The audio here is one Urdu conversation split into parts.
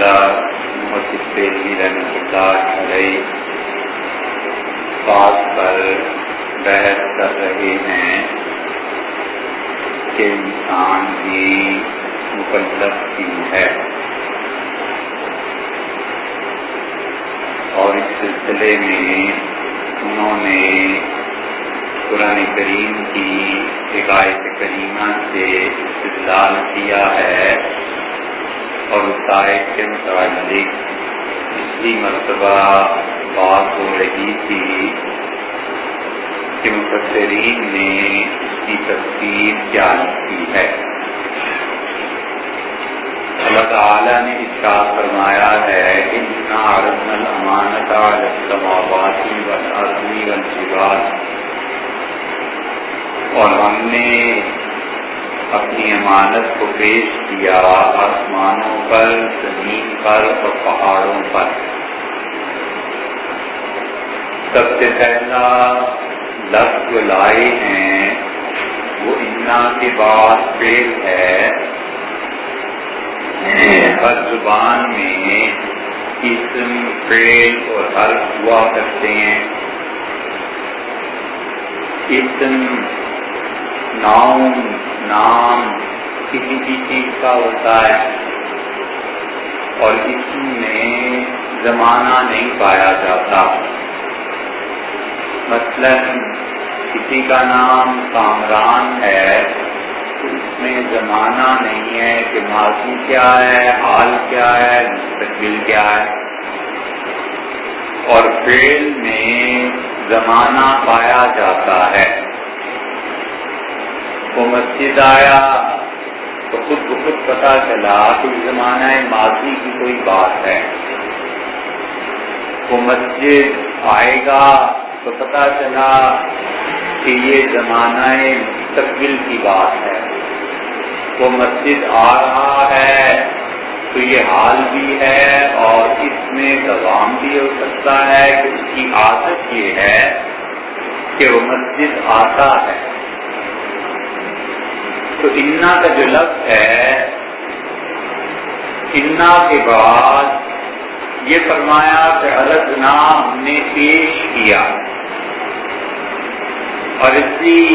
اللہ محدث پیلی اللہ علیہ بات پر بحث کر رہے ہیں کہ انسان بھی مکلف کی ہے اور اس سلسلے میں انہوں نے قرآن کریم کی حکایت کریمہ سے استدلال کیا ہے۔ اور اس کے متعلق پچھلی مرتبہ بات ہو رہی تھی کہ مفسرین نے اس کی تفصیل کیا کی ہے۔ اللہ تعالیٰ نے اس کا فرمایا ہے کہ اتنا عرض الامانت السماواتی والارضی والجبال اور ہم نے اپنی امانت کو پیش کیا آسمانوں پر، زمین پر اور پہاڑوں پر۔ سب سے پہلا لفظ جو لائے ہیں، وہ انا کے بعد فیل ہے۔ ہر زبان میں اسم فیل اور حرف ہوا کرتے ہیں۔ اسم، ناؤن نام کسی بھی چیز کا ہوتا ہے اور اس میں زمانہ نہیں پایا جاتا۔ مثلا کسی کا نام کامران ہے، اس میں زمانہ نہیں ہے کہ ماضی کیا ہے، حال کیا ہے، مستقبل کیا ہے۔ اور فیل میں زمانہ پایا جاتا ہے۔ وہ مسجد آیا تو خود کو خود پتا چلا کہ زمانہ ماضی کی کوئی بات ہے۔ وہ مسجد آئے گا تو پتا چلا کہ یہ زمانہ مستقبل کی بات ہے۔ وہ مسجد آ رہا ہے تو یہ حال بھی ہے اور اس میں دوام بھی ہو سکتا ہے کہ اس کی عادت یہ ہے کہ وہ مسجد آتا ہے۔ تو انا کا جو لفظ ہے، انا کے بعد یہ فرمایا کہ الگ نام ہم نے پیش کیا۔ اور اسی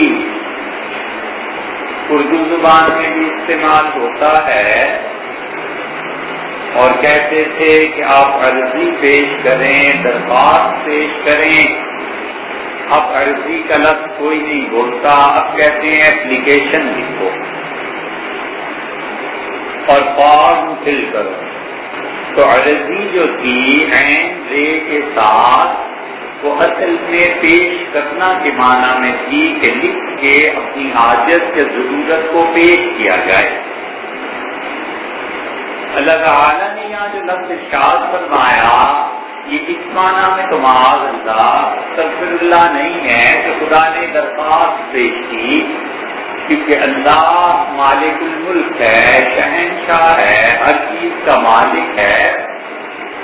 اردو زبان میں بھی استعمال ہوتا ہے۔ اور کہتے تھے کہ آپ عرضی پیش کریں درخواست پیش کریں۔ اب عرضی کا لفظ کوئی نہیں بولتا۔ اب کہتے ہیں اپلیکیشن لکھو۔ اور فارم فل کرو۔ تو عرضی جو تھی این رے کے ساتھ، وہ اصل میں پیش کرنا کے معنی میں تھی کہ لکھ کے اپنی حاجت کے ضرورت کو پیش کیا جائے۔ اللہ تعالیٰ نے یہاں جو لفظ شاد فرمایا، یہ اس معنی میں تو معاذ اللہ سلفر اللہ نہیں ہے کہ خدا نے درخواست پیش کی، کیونکہ اللہ مالک الملک ہے، شہنشاہ ہے، ہر چیز کا مالک ہے۔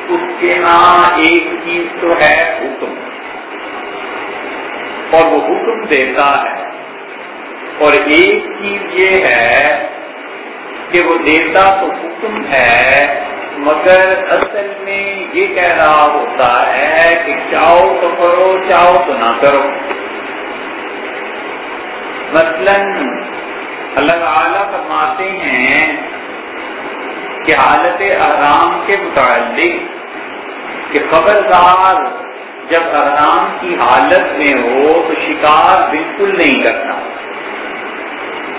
اس کے نام ایک چیز تو ہے، حکم۔ اور وہ حکم دیتا ہے۔ اور ایک چیز یہ ہے کہ وہ دیتا تو حکم ہے، مگر اصل میں یہ کہہ رہا ہوتا ہے کہ چاہو تو کرو، چاہو تو نہ کرو۔ مثلا اللہ تعالیٰ فرماتے ہیں کہ حالت آرام کے متعلق کہ خبردار جب آرام کی حالت میں ہو تو شکار بالکل نہیں کرنا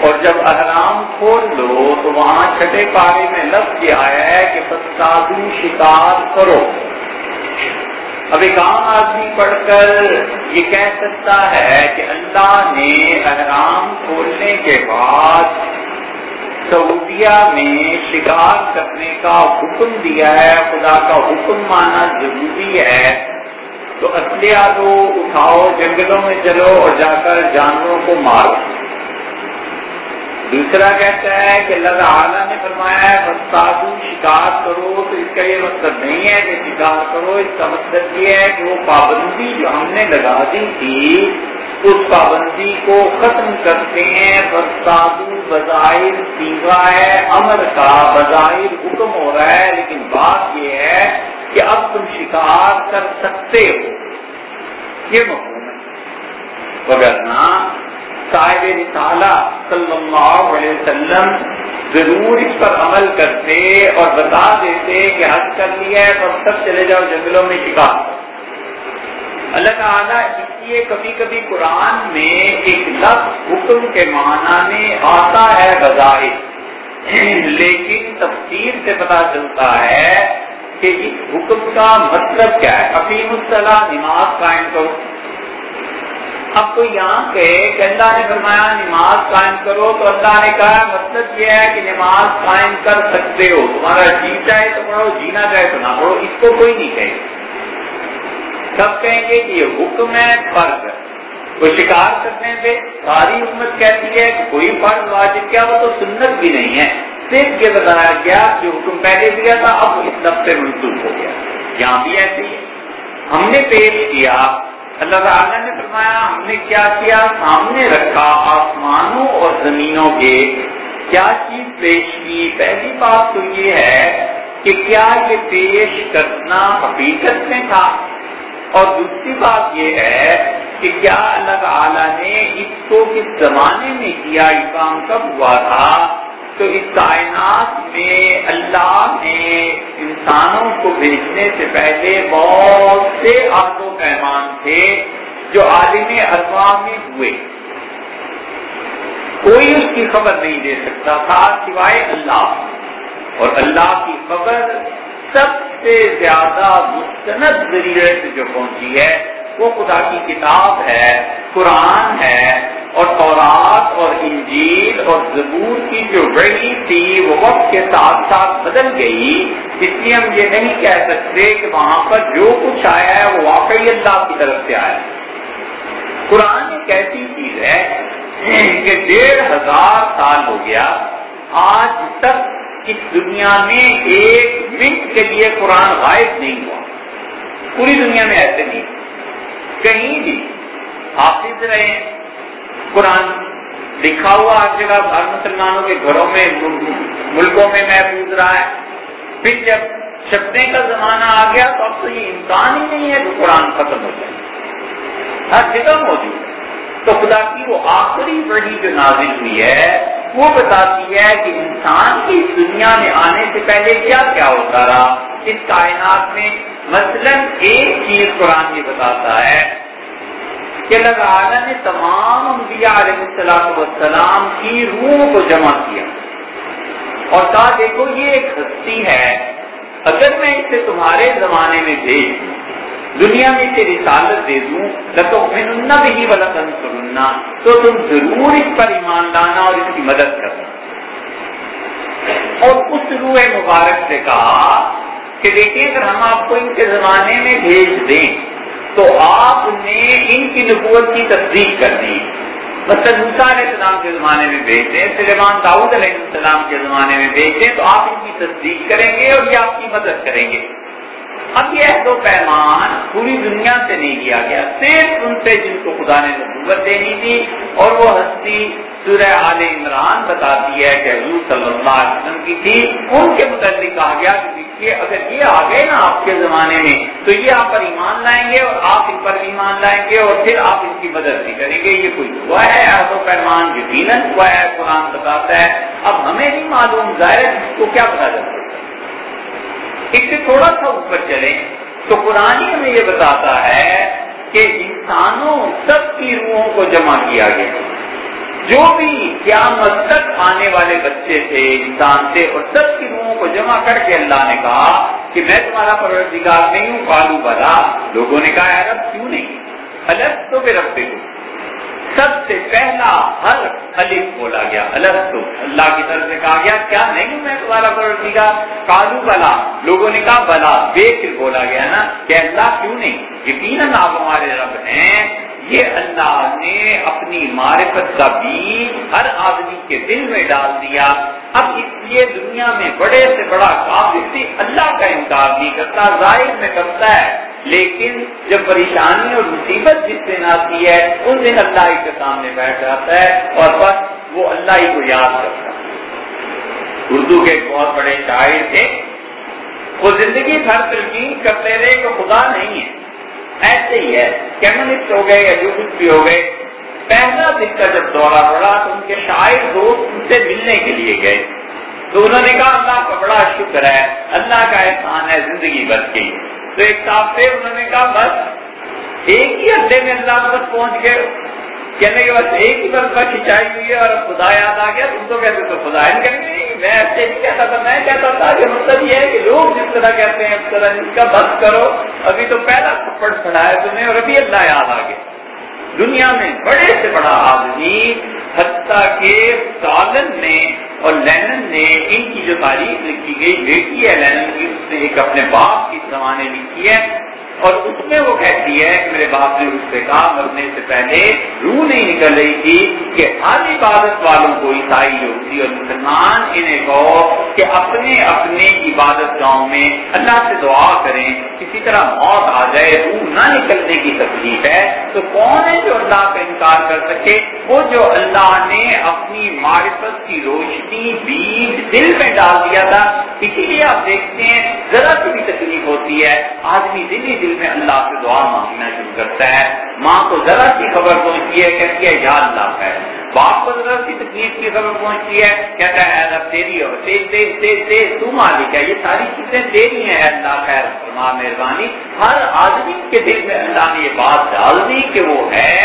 اور جب احرام کھول لو تو وہاں چھٹے پارے میں لفظ یہ آیا ہے کہ فتادو شکار کرو۔ اب ایک عام آدمی پڑھ کر یہ کہہ سکتا ہے کہ اللہ نے احرام کھولنے کے بعد سعودیہ میں شکار کرنے کا حکم دیا ہے، خدا کا حکم مانا ضروری ہے۔ تو اسلحہ دو اٹھاؤ، جنگلوں میں چلو اور جا کر جانوروں کو مارو۔ دوسرا کہتا ہے کہ اللہ تعالیٰ نے فرمایا ہے بستادو شکار کرو، تو اس کا یہ مطلب نہیں ہے کہ شکار کرو، اس کا مطلب یہ ہے کہ وہ پابندی جو ہم نے لگا دی تھی، اس پابندی کو ختم کرتے ہیں۔ بستادو بظاہر سیوا ہے امر کا بظاہر حکم ہو رہا ہے۔ لیکن بات یہ ہے کہ اب تم شکار کر سکتے ہو۔ یہ مفہوم ہے۔ وغیرہ صاحب رسالہ صلی اللہ علیہ وسلم ضرور اس پر عمل کرتے اور بتا دیتے کہ حج کر لیا ہے تو سب چلے جاؤ جنگلوں میں شکار۔ اللہ تعالیٰ اس لیے کبھی کبھی قرآن میں ایک لفظ حکم کے معنی میں آتا ہے بظاہر۔ لیکن تفسیر سے پتا چلتا ہے کہ اس حکم کا مطلب کیا ہے۔ افیم الصلاح نماز قائم کرو۔ اب تو یہاں کہے کہ اللہ نے فرمایا نماز قائم کرو تو اللہ نے کہا مطلب یہ ہے کہ نماز قائم کر سکتے ہو۔ تمہارا جی چاہے تو پڑھو، جینا چاہے تو نہ پڑھو، اس کو کوئی نہیں کہے۔ سب کہیں گے کہ یہ حکم ہے، فرض ہے۔ وہ شکار کرنے سے ساری امت کہتی ہے کہ کوئی فرض واجب کیا، وہ تو سنت بھی نہیں ہے۔ صرف یہ بتایا گیا جو حکم پہلے دیا تھا، اب اس سے منسوخ ہو گیا۔ یہاں بھی ایسے ہی ہم نے پیش کیا اللہ تعالیٰ نے فرمایا، ہم نے کیا کیا سامنے رکھا آسمانوں اور زمینوں کے؟ کیا چیز پیش کی؟ پہلی بات تو یہ ہے کہ کیا یہ پیش کرنا حقیقت میں تھا؟ اور دوسری بات یہ ہے کہ کیا اللہ تعالیٰ نے اس کو کس زمانے میں کیا؟ یہ کام کب ہوا تھا؟ تو اس کائنات میں اللہ نے انسانوں کو بھیجنے سے پہلے بہت سے آد و پیمان تھے جو عالم اقوام میں ہوئے۔ کوئی اس کی خبر نہیں دے سکتا تھا سوائے اللہ۔ اور اللہ کی خبر سب سے زیادہ مستند ذریعے سے جو پہنچی ہے وہ خدا کی کتاب ہے، قرآن ہے اور تورات اور انجیل اور زبور کی جو وحی تھی، وہ وقت کے ساتھ ساتھ بدل گئی۔ اس لیے ہم یہ نہیں کہہ سکتے کہ وہاں پر جو کچھ آیا ہے، وہ واقعی اللہ کی طرف سے آیا۔ قرآن ایک ایسی چیز ہے کہ ڈیڑھ ہزار سال ہو گیا۔ آج تک اس دنیا میں ایک منٹ کے لیے قرآن غائب نہیں ہوا۔ پوری دنیا میں ایسے نہیں۔ کہیں بھی حافظ رہے قرآن لکھا ہوا ہر جگہ ہر مسلمانوں کے گھروں میں ملکوں میں محفوظ رہا ہے۔ پھر جب چھپنے کا زمانہ آ گیا تو اب تو یہ امکان ہی نہیں ہے کہ قرآن ختم ہو جائے۔ ہر جگہ موجود ہے۔ تو خدا کی وہ آخری بڑی جو نازل ہوئی ہے، وہ بتاتی ہے کہ انسان کی دنیا میں آنے سے پہلے کیا کیا ہوتا رہا۔ اس کائنات میں مثلا ایک چیز قرآن یہ بتاتا ہے کہ اللہ تعالیٰ نے تمام انبیاء علیہ السلام والسلام کی روح کو جمع کیا۔ اور کہا، دیکھو، یہ ایک ہستی ہے۔ اگر میں اسے تمہارے زمانے میں بھیج دوں دنیا میں اسے رسالت دے دوں تو بھی والا سننا تو تم ضرور اس پر ایمان لانا اور اس کی مدد کرنا۔ اور اس روح مبارک سے کہا کہ دیکھیے، اگر ہم آپ کو ان کے زمانے میں بھیج دیں، تو آپ نے ان کی نبوت کی تصدیق کر دی۔ مثلاً علیہ السلام کے زمانے میں بھیج دیں، سلیمان داؤد علیہ السلام کے زمانے میں بھیج دیں، تو آپ ان کی تصدیق کریں گے اور یہ آپ کی مدد کریں گے۔ اب یہ عہد و پیمان، پوری دنیا سے نہیں کیا گیا، صرف ان سے جن کو خدا نے نبوت دینی تھی، اور وہ ہستی سورہ عال عمران بتاتی ہے کہ حضور صلی اللہ علیہ وسلم کی تھی، ان کے متعلق کہا گیا کہ دیکھیے، اگر یہ آ گئے نا آپ کے زمانے میں، تو یہ آپ پر ایمان لائیں گے اور آپ ان پر ایمان لائیں گے اور پھر آپ ان کی مدد بھی کریں گے۔ یہ کوئی ہوا ہے عہد و پیمان یقیناً ہوا ہے، قرآن بتاتا ہے۔ اب ہمیں نہیں معلوم ظاہر اس کو کیا پتا چلتا اس سے تھوڑا سا اوپر چلیں تو قرآن ہمیں یہ بتاتا ہے کہ انسانوں سب کی روحوں کو جمع کیا گیا۔ جو بھی قیامت تک آنے والے بچے تھے انسان تھے اور سب کی روحوں کو جمع کر کے اللہ نے کہا کہ میں تمہارا پروردگار نہیں ہوں کالو بلا۔ لوگوں نے کہا یار کیوں نہیں؟ الگ تو پھر رکھتے سب سے پہلا ہر الف بولا گیا۔ الگ تو اللہ کی طرف سے کہا گیا، کیا نہیں میں تمہارا پڑوسی کا کالو بلا۔ لوگوں نے کہا بلا، بے فر بولا گیا نا کہ اللہ کیوں نہیں؟ یقیناً آپ ہمارے رب ہیں۔ یہ اللہ نے اپنی معرفت کا بیج ہر آدمی کے دل میں ڈال دیا۔ اب اس لیے دنیا میں بڑے سے بڑا کافی اللہ کا انکار نہیں کرتا، ظاہر میں کرتا ہے۔ لیکن جب پریشانی اور مصیبت جس دن آتی ہے، اس دن اللہ کے سامنے بیٹھ جاتا ہے اور بس وہ اللہ ہی کو یاد کرتا اردو کے بہت بڑے شاعر تھے۔ وہ زندگی بھر تلقین کرتے رہے کہ خدا نہیں ہے۔ ایسے ہی ہے کمیونسٹ ہو گئے یا جو کچھ بھی ہو گئے۔ پہلا دن کا جب دورہ پڑا تو ان کے شاعر دوست ان سے ملنے کے لیے گئے۔ تو انہوں نے کہا، اللہ کا بڑا شکر ہے، اللہ کا احسان ہے، زندگی بچ گئی۔ تو ایک صاحب سے انہوں نے کہا، بس ایک ہی اڈے میں اللہ بس پہنچ گئے۔ کہنے کے بعد ایک ہی مرتبہ کھینچائی ہوئی ہے اور خدا یاد آ گیا۔ تم تو کہتے تو خدا ہی نہیں، میں ایسے نہیں کہتا تھا، میں کہتا تھا کہ مطلب یہ ہے کہ لوگ جس طرح کہتے ہیں، اس طرح اس کا بس کرو۔ ابھی تو پہلا تھپڑ پڑھایا تمہیں اور ابھی اللہ یاد آ گیا۔ دنیا میں بڑے سے بڑا آدمی حتیٰ کے سالن نے اور لینن نے ان کی جو تاریخ لکھی گئی، بیٹی ہے لینن کی، اس نے ایک اپنے باپ کی زمانے لکھی ہے۔ اور اس میں وہ کہتی ہے کہ میرے باپ نے اس سے کہا، مرنے سے پہلے روح نہیں نکل رہی تھی کہ ہر عبادت والوں کو عیسائی ہوتی اور مسلمان انہیں کہو کہ اپنے اپنے عبادت گاؤں میں اللہ سے دعا کریں، کسی طرح موت آ جائے، روح نہ نکلنے کی تکلیف ہے، تو کون ہے جو اللہ کا انکار کر سکے؟ وہ جو اللہ نے اپنی معرفت کی روشنی بیج دل میں ڈال دیا تھا، اسی لیے آپ دیکھتے ہیں، ذرا سی بھی تکلیف ہوتی ہے، آدمی دل ہی دل دل میں اللہ سے دعا مانگنا شروع کرتا ہے۔ ماں کو ذرا سی خبر پہنچتی ہے، کہتی ہے، یا اللہ ہے باپ کو ذرا سی تکلیف کی خبر پہنچتی ہے، کہتا ہے رب تیری ہو تیز تیز تیز تیز تو مالک ہے، یہ ساری چیزیں تیری ہیں اللہ خیر۔ فرما مہربانی، ہر آدمی کے دل میں اللہ نے یہ بات ڈال دی کہ وہ ہے۔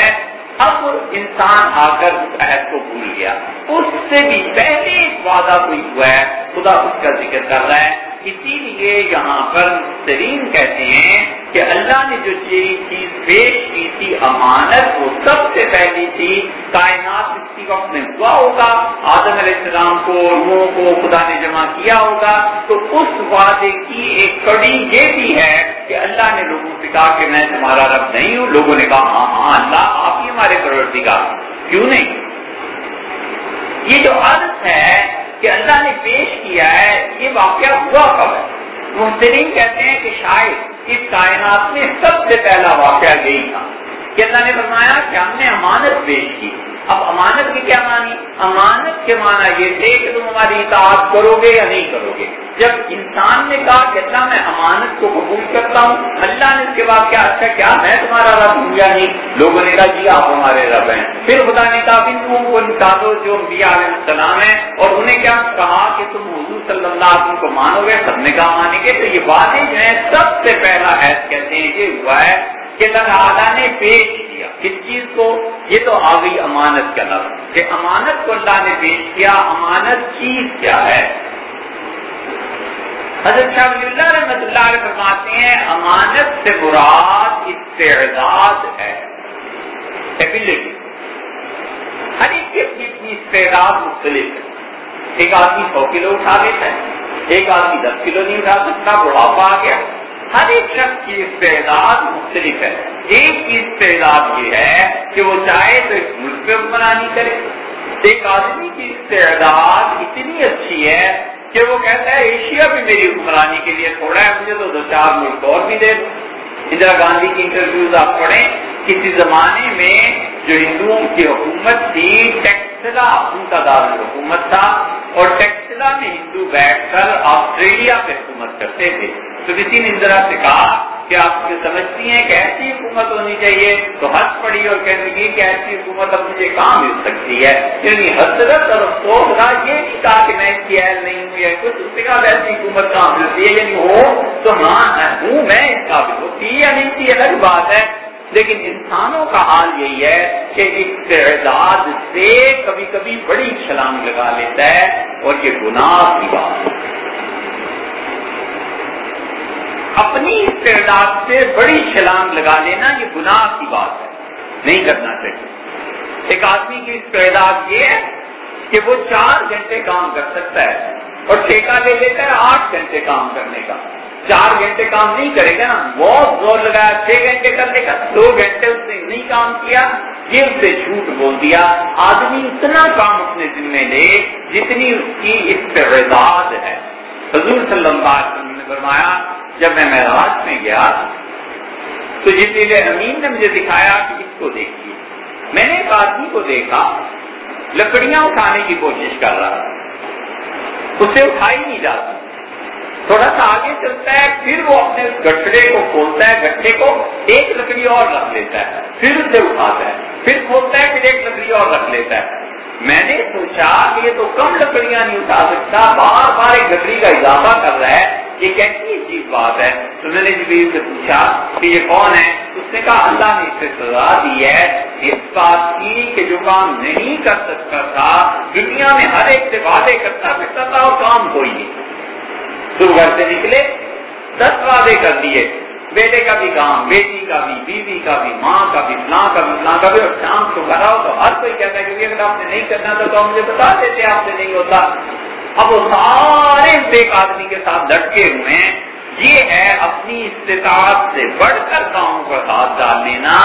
اب انسان آ کر اس عہد کو بھول گیا۔ اس سے بھی پہلے وعدہ کوئی ہوا ہے، خدا اس کا ذکر کر رہا ہے۔ اسی لیے یہاں پر مسترین کہتے ہیں کہ اللہ نے جو چیز پیش کی تھی، امانت، وہ سب سے پہلی تھی۔ کائنات اسی وقت میں ہوا ہوگا، آدم علیہ السلام کو روحوں کو خدا نے جمع کیا ہوگا۔ تو اس وعدے کی ایک کڑی یہ بھی ہے کہ اللہ نے لوگوں سے کہا کہ میں تمہارا رب نہیں ہوں۔ لوگوں نے کہا ہاں ہاں اللہ آپ ہی ہمارے پرورتی کا کیوں نہیں؟ یہ جو عادت ہے کہ اللہ نے پیش کیا ہے، یہ واقعہ ہوا کب ہے؟ محترین کہتے ہیں کہ شاید اس کائنات میں سب سے پہلا واقعہ یہی تھا کہ اللہ نے فرمایا کہ ہم نے امانت پیش کی۔ اب امانت کی کیا مانی امانت کے معنی یہ تھے کہ تم ہماری اطاعت کرو گے یا نہیں کرو گے۔ جب انسان نے کہا کہ اللہ میں امانت کو قبول کرتا ہوں، اللہ نے اس کے بعد کیا اچھا کیا؟ میں تمہارا رب ہوں یا نہیں؟ لوگوں نے کہا جی آپ ہمارے رب ہیں۔ پھر خدا نے کہا بندوؤں کو نکالو جو علیہ السلام ہے اور انہیں کیا کہا کہ تم حضور صلی اللہ علیہ وسلم کو مانو گے؟ سب نے کہا مانیں گے۔ تو یہ باتیں جو ہیں، سب سے پہلا حیض کہتے ہیں، یہ ہوا ہے کہ اللہ تعالیٰ نے پیش کیا۔ کس چیز کو یہ تو آ گئی امانت کا لفظ کہ امانت کو اللہ نے پیش کیا، امانت چیز کیا ہے؟ حضرت شاہ ولی اللہ رحمۃ اللہ علیہ فرماتے ہیں، امانت سے مراد استعداد ہے۔ ایبلٹی ہر ایک کی اپنی اپنی استعداد مختلف ہے۔ ایک آدمی سو کلو اٹھا لیتا ہے، ایک آدمی دس کلو نہیں اٹھا سکتا، بڑھاپا آ گیا۔ ہر ایک شخص کی استعداد مختلف ہے۔ ایک کی استعداد یہ ہے کہ وہ چاہے تو ایک ملک پہ حکمرانی کرے۔ ایک آدمی کی استعداد اتنی اچھی ہے کہ وہ کہتا ہے، ایشیا بھی میری حکمرانی کے لیے تھوڑا ہے، مجھے تو دو چار ملک اور بھی دے دو۔ اندرا گاندھی کی انٹرویوز آپ پڑھیں، کسی زمانے میں جو ہندوؤں کی حکومت تھی، ٹیکسلا ان کا دار حکومت تھا اور ٹیکسلا میں ہندو بیٹھ کر آسٹریلیا پہ حکومت کرتے تھے۔ تو کسی نے اندرا سے کہا کہ آپ سمجھتی ہیں کہ ایسی حکومت ہونی چاہیے تو ہنس پڑی اور کہنے لگی کہ ایسی حکومت اب مجھے کہاں مل سکتی ہے؟ یعنی حضرت اور افسوس رہا یہ نہیں کہا کہ میں اس کی اہل نہیں ہوں یا کچھ، اس سے کہا ایسی حکومت کہاں ملتی ہے؟ یعنی ہو تو ہاں ہوں، میں اس کا بھی ہوتی یا نہیں تھی الگ بات ہے۔ لیکن انسانوں کا حال یہی ہے کہ استعداد سے کبھی کبھی بڑی چھلانگ لگا لیتا ہے اور یہ گناہ کی بات ہے۔ اپنی استعداد سے بڑی چھلانگ لگا لینا یہ گناہ کی بات ہے۔ نہیں کرنا چاہیے۔ ایک آدمی کی استعداد یہ ہے کہ وہ چار گھنٹے کام کر سکتا ہے اور ٹھیکہ لے لیتا ہے آٹھ گھنٹے کام کرنے کا۔ چار گھنٹے کام نہیں کرے گا نا۔ بہت زور لگایا، چھ گھنٹے کرنے کا۔ دو گھنٹے اس نے نہیں کام کیا، یہ اسے جھوٹ بول دیا۔ آدمی اتنا کام اپنے ذمے لے جتنی اس کی استعداد ہے۔ حضور صلی اللہ علیہ وسلم نے فرمایا جب میں معراج میں گیا تو جبریل امین نے مجھے دکھایا کہ اس کو دیکھیے۔ میں نے ایک آدمی کو دیکھا، لکڑیاں اٹھانے کی کوشش کر رہا اسے اٹھائی نہیں جاتی۔ تھوڑا سا آگے چلتا ہے، پھر وہ اپنے گٹھڑے کو کھولتا ہے، گٹھے کو ایک لکڑی اور رکھ لیتا ہے، پھر اسے اٹھاتا ہے۔ پھر کھولتا ہے، پھر ایک لکڑی اور رکھ لیتا ہے۔ میں نے سوچا کہ یہ تو کم لکڑیاں نہیں اٹھا سکتا، بار بار ایک لکڑی کا اضافہ کر رہا ہے۔ یہ کیسی عجیب بات ہے؟ تو میں نے جبریل سے پوچھا کہ یہ کون ہے؟ اس نے کہا، اللہ نے اس سے سزا دی ہے۔ اس بات کی کہ جو کام نہیں کر سکتا تھا، دنیا میں ہر ایک سے وعدے کرتا پھرتا تھا اور کام کوئی نہیں۔ تو گھر سے نکلے، دس وعدے کر دیے۔ بیٹے کا بھی کام، بیٹی کا بھی، بیوی کا بھی، ماں کا بھی، فلاں کا بھی، فلاں کا بھی، اور شام کو کراؤ تو ہر کوئی کہتا ہے کہ اگر آپ نے نہیں کرنا تھا تو مجھے بتا دیتے آپ سے نہیں ہوتا۔ اب وہ سارے ایک آدمی کے ساتھ لٹکے ہوئے ہیں۔ یہ ہے اپنی استطاعت سے بڑھ کر کاموں کا ساتھ ڈال لینا۔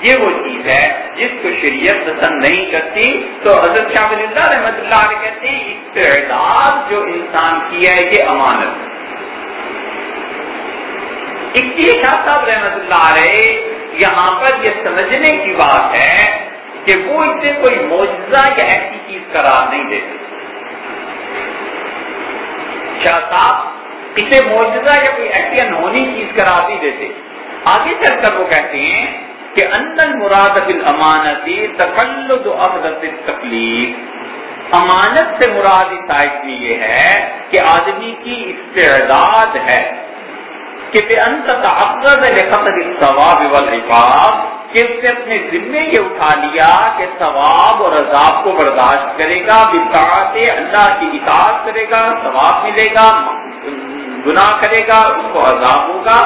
یہ وہ چیز ہے جس کو شریعت پسند نہیں کرتی۔ تو حضرت شاہ ولی اللہ رحمۃ اللہ علیہ کہتے ہیں، استعداد جو انسان کی ہے، یہ امانت ہے۔ اس لیے شاہ صاحب رحمۃ اللہ علیہ یہاں پر یہ سمجھنے کی بات ہے کہ وہ اسے کوئی معجزہ یا ایسی چیز قرار نہیں دیتے شاہ صاحب، اسے معجزہ یا کوئی ایسی انہونی چیز کرا بھی دیتے۔ آگے چل کر وہ کہتے ہیں کہ اندر مراد امانتی تقلد عبدت تکلیف امانت سے مراد اس آیت میں یہ ہے کہ آدمی کی استعداد ہے۔ کہ بے انت تعقد لقطر الثواب والعقاب، کہ اس نے اپنے ذمے یہ اٹھا لیا کہ ثواب اور عذاب کو برداشت کرے گا، بطاعت اللہ کی اطاعت کرے گا، ثواب ملے گا، گناہ کرے گا، اس کو عذاب ہوگا۔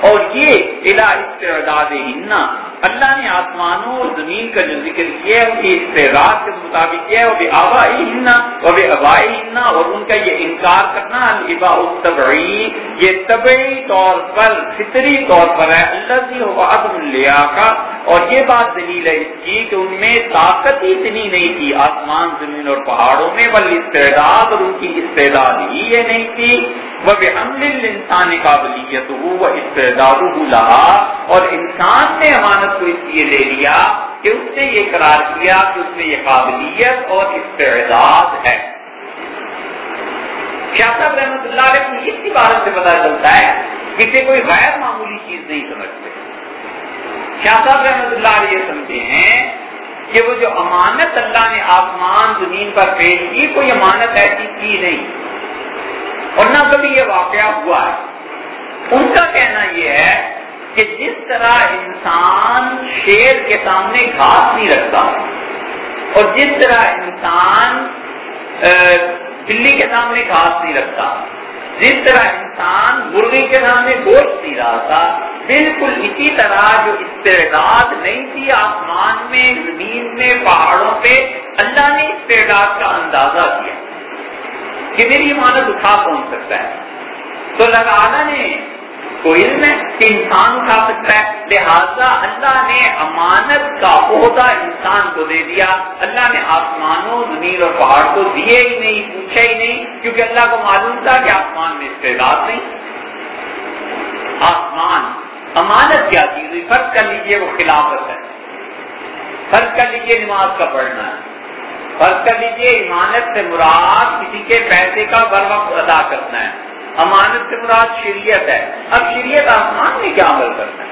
اور یہ الا استعداد ہننا اللہ نے آسمانوں اور زمین کا جو ذکر کیا ہے، ان کی استعداد کے مطابق کیا ہے، وہ آبائی ہننا وہ بھی ابائی ہننا اور ان کا یہ انکار کرنا البا الطبعی یہ طبعی طور پر، فطری طور پر ہے۔ اللہ سی ہوا عدم کا اور یہ بات دلیل ہے اس کی کہ ان میں طاقت ہی اتنی نہیں تھی، آسمان، زمین اور پہاڑوں میں بل استعداد اور ان کی استعداد ہی یہ نہیں تھی۔ وہ بے حمل انسان قابلیت ہو وہ استعداد لہا۔ اور انسان نے امانت کو اس لیے لے لیا کہ اس نے یہ قرار کیا کہ اس میں یہ قابلیت اور استعداد ہے۔ شاہ صاحب رحمۃ اللہ علیہ کو اس کی بارت سے پتا چلتا ہے اسے کوئی غیر معمولی چیز نہیں سمجھتے۔ شاہ صاحب رحمۃ اللہ علیہ یہ سمجھتے ہیں کہ وہ جو امانت اللہ نے آسمان زمین پر پیش کی، کوئی امانت ایسی کی نہیں۔ اور نہ کبھی یہ واقعہ ہوا ہے۔ ان کا کہنا یہ ہے کہ جس طرح انسان شیر کے سامنے گھاس نہیں رکھتا اور جس طرح انسان بلی کے سامنے گھاس نہیں رکھتا، جس طرح انسان مرغی کے سامنے گوشت نہیں رہا تھا بالکل اسی طرح جو استعداد نہیں تھی آسمان میں، زمین میں، پہاڑوں پہ، اللہ نے استعداد کا اندازہ کیا۔ کہ میری امانت اٹھا کون سکتا ہے؟ تو لگانا نے کوئی علم ہے کہ انسان اٹھا سکتا ہے؟ لہذا اللہ نے امانت کا عہدہ انسان کو دے دیا۔ اللہ نے آسمانوں، زمین اور پہاڑ کو دیے ہی نہیں، پوچھا ہی نہیں، کیونکہ اللہ کو معلوم تھا کہ آسمان میں استعداد نہیں۔ آسمان، امانت کیا چیز فرض کر لیجیے وہ خلافت ہے۔ فرض کر لیجیے نماز کا پڑھنا ہے۔ فرض کر لیجیے امانت سے مراد کسی کے پیسے کا بر وقت ادا کرنا ہے۔ امانت سے مراد شریعت ہے۔ اب شریعت آسمان میں کیا عمل کرنا ہے؟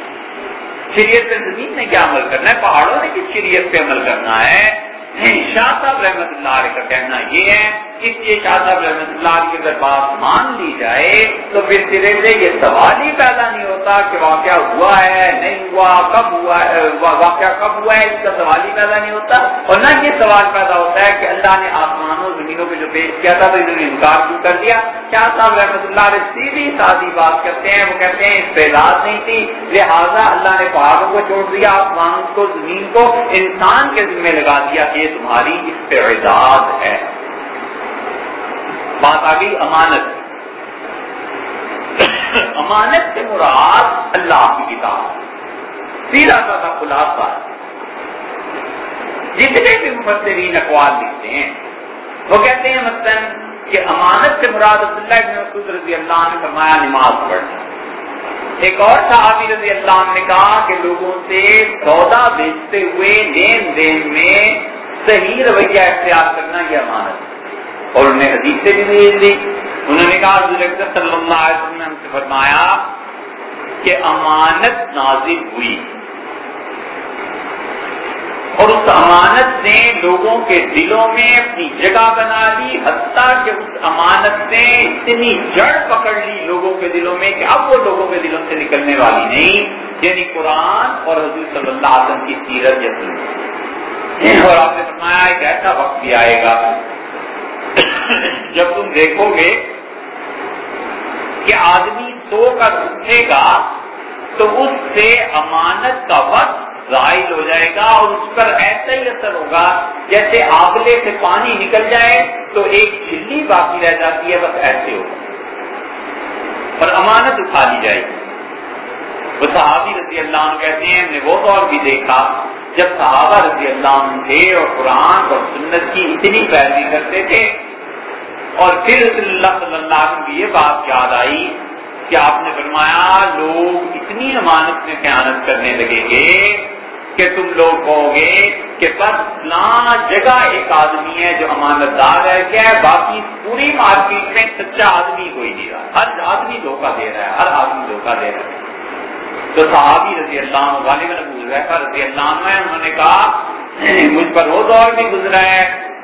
شریعت پہ زمین میں کیا عمل کرنا ہے؟ پہاڑوں نے کس شریعت پہ عمل کرنا ہے؟ شاہ صاحب رحمت اللہ علیہ کا کہنا یہ ہے اس لیے شاہ صاحب رحمت اللہ کی اگر بات مان لی جائے تو پھر سرے سے یہ سوال ہی پیدا نہیں ہوتا کہ واقعہ ہوا ہے، نہیں ہوا، کب ہوا ہے واقعہ کب ہوا ہے، اس کا سوال ہی پیدا نہیں ہوتا اور نہ یہ سوال پیدا ہوتا ہے کہ اللہ نے آسمانوں، زمینوں پہ جو پیش کیا تھا تو انہوں نے انکار کیوں کر دیا؟ شاہ صاحب رحمت اللہ علیہ سیدھی سادی بات کرتے ہیں، وہ کہتے ہیں استعداد نہیں تھی، لہٰذا اللہ نے پہاڑوں کو چھوڑ دیا، آسمانوں کو، زمین کو، انسان کے ذمہ لگا دیا کہ یہ تمہاری استعداد ہے۔ بات آ گئی، امانت. امانت سے مراد اللہ کی کتاب. سیدھا سا خلاصہ. جتنے بھی مفسرین اقوال لکھتے ہیں، وہ کہتے ہیں مثلاً کہ امانت سے مراد عبداللہ ابن مسعود رضی اللہ عنہ نے فرمایا نماز پڑھنا. ایک اور صحابی رضی اللہ عنہ نے کہا کہ لوگوں سے سودا بیچتے ہوئے لین دین میں صحیح رویہ اختیار کرنا یہ امانت ہے۔ اور انہیں حدیث سے بھی بھیج دی۔ انہوں نے کہا حضور صلی اللہ علیہ وسلم نے ہم سے فرمایا کہ امانت نازل ہوئی۔ اور اس امانت نے لوگوں کے دلوں میں اپنی جگہ بنا لی، حتیٰ کہ اس امانت نے اتنی جڑ پکڑ لی لوگوں کے دلوں میں کہ اب وہ لوگوں کے دلوں سے نکلنے والی نہیں۔ یعنی قرآن اور حضور صلی اللہ علیہ وسلم کی سیرت جیسی۔ اور آپ نے فرمایا، ایک ایسا وقت بھی آئے گا جب تم دیکھو گے کہ آدمی سو کر اٹھے گا تو اس سے امانت کا وقت ظاہر ہو جائے گا اور اس پر ایسا ہی اثر ہوگا جیسے آگلے سے پانی نکل جائے تو ایک چلی باقی رہ جاتی ہے، بس ایسے ہوگا۔ اور امانت اٹھا لی جائے گی۔ وہ صحابی رضی اللہ عنہ کہتے ہیں، ہم نے وہ دور بھی دیکھا جب صحابہ رضی اللہ عنہ تھے اور قرآن اور سنت کی اتنی پیروی کرتے تھے اور پھر رسول اللہ صلی اللہ علیہ وسلم کی یہ بات یاد آئی کہ آپ نے فرمایا، لوگ اتنی امانت میں خیانت کرنے لگیں گے کہ تم لوگ کہو گے کہ بس فلاں جگہ ایک آدمی ہے جو امانت دار رہ گیا ہے؟ باقی پوری مارکیٹ میں سچا آدمی کوئی نہیں رہا۔ ہر آدمی دھوکہ دے رہا ہے، ہر آدمی دھوکہ دے رہا ہے۔ تو صحابی رضی اللہ عنہ والے میں نے رضی اللہ عنہ ہے انہوں نے کہا، مجھ پر وہ دور بھی گزرا ہے۔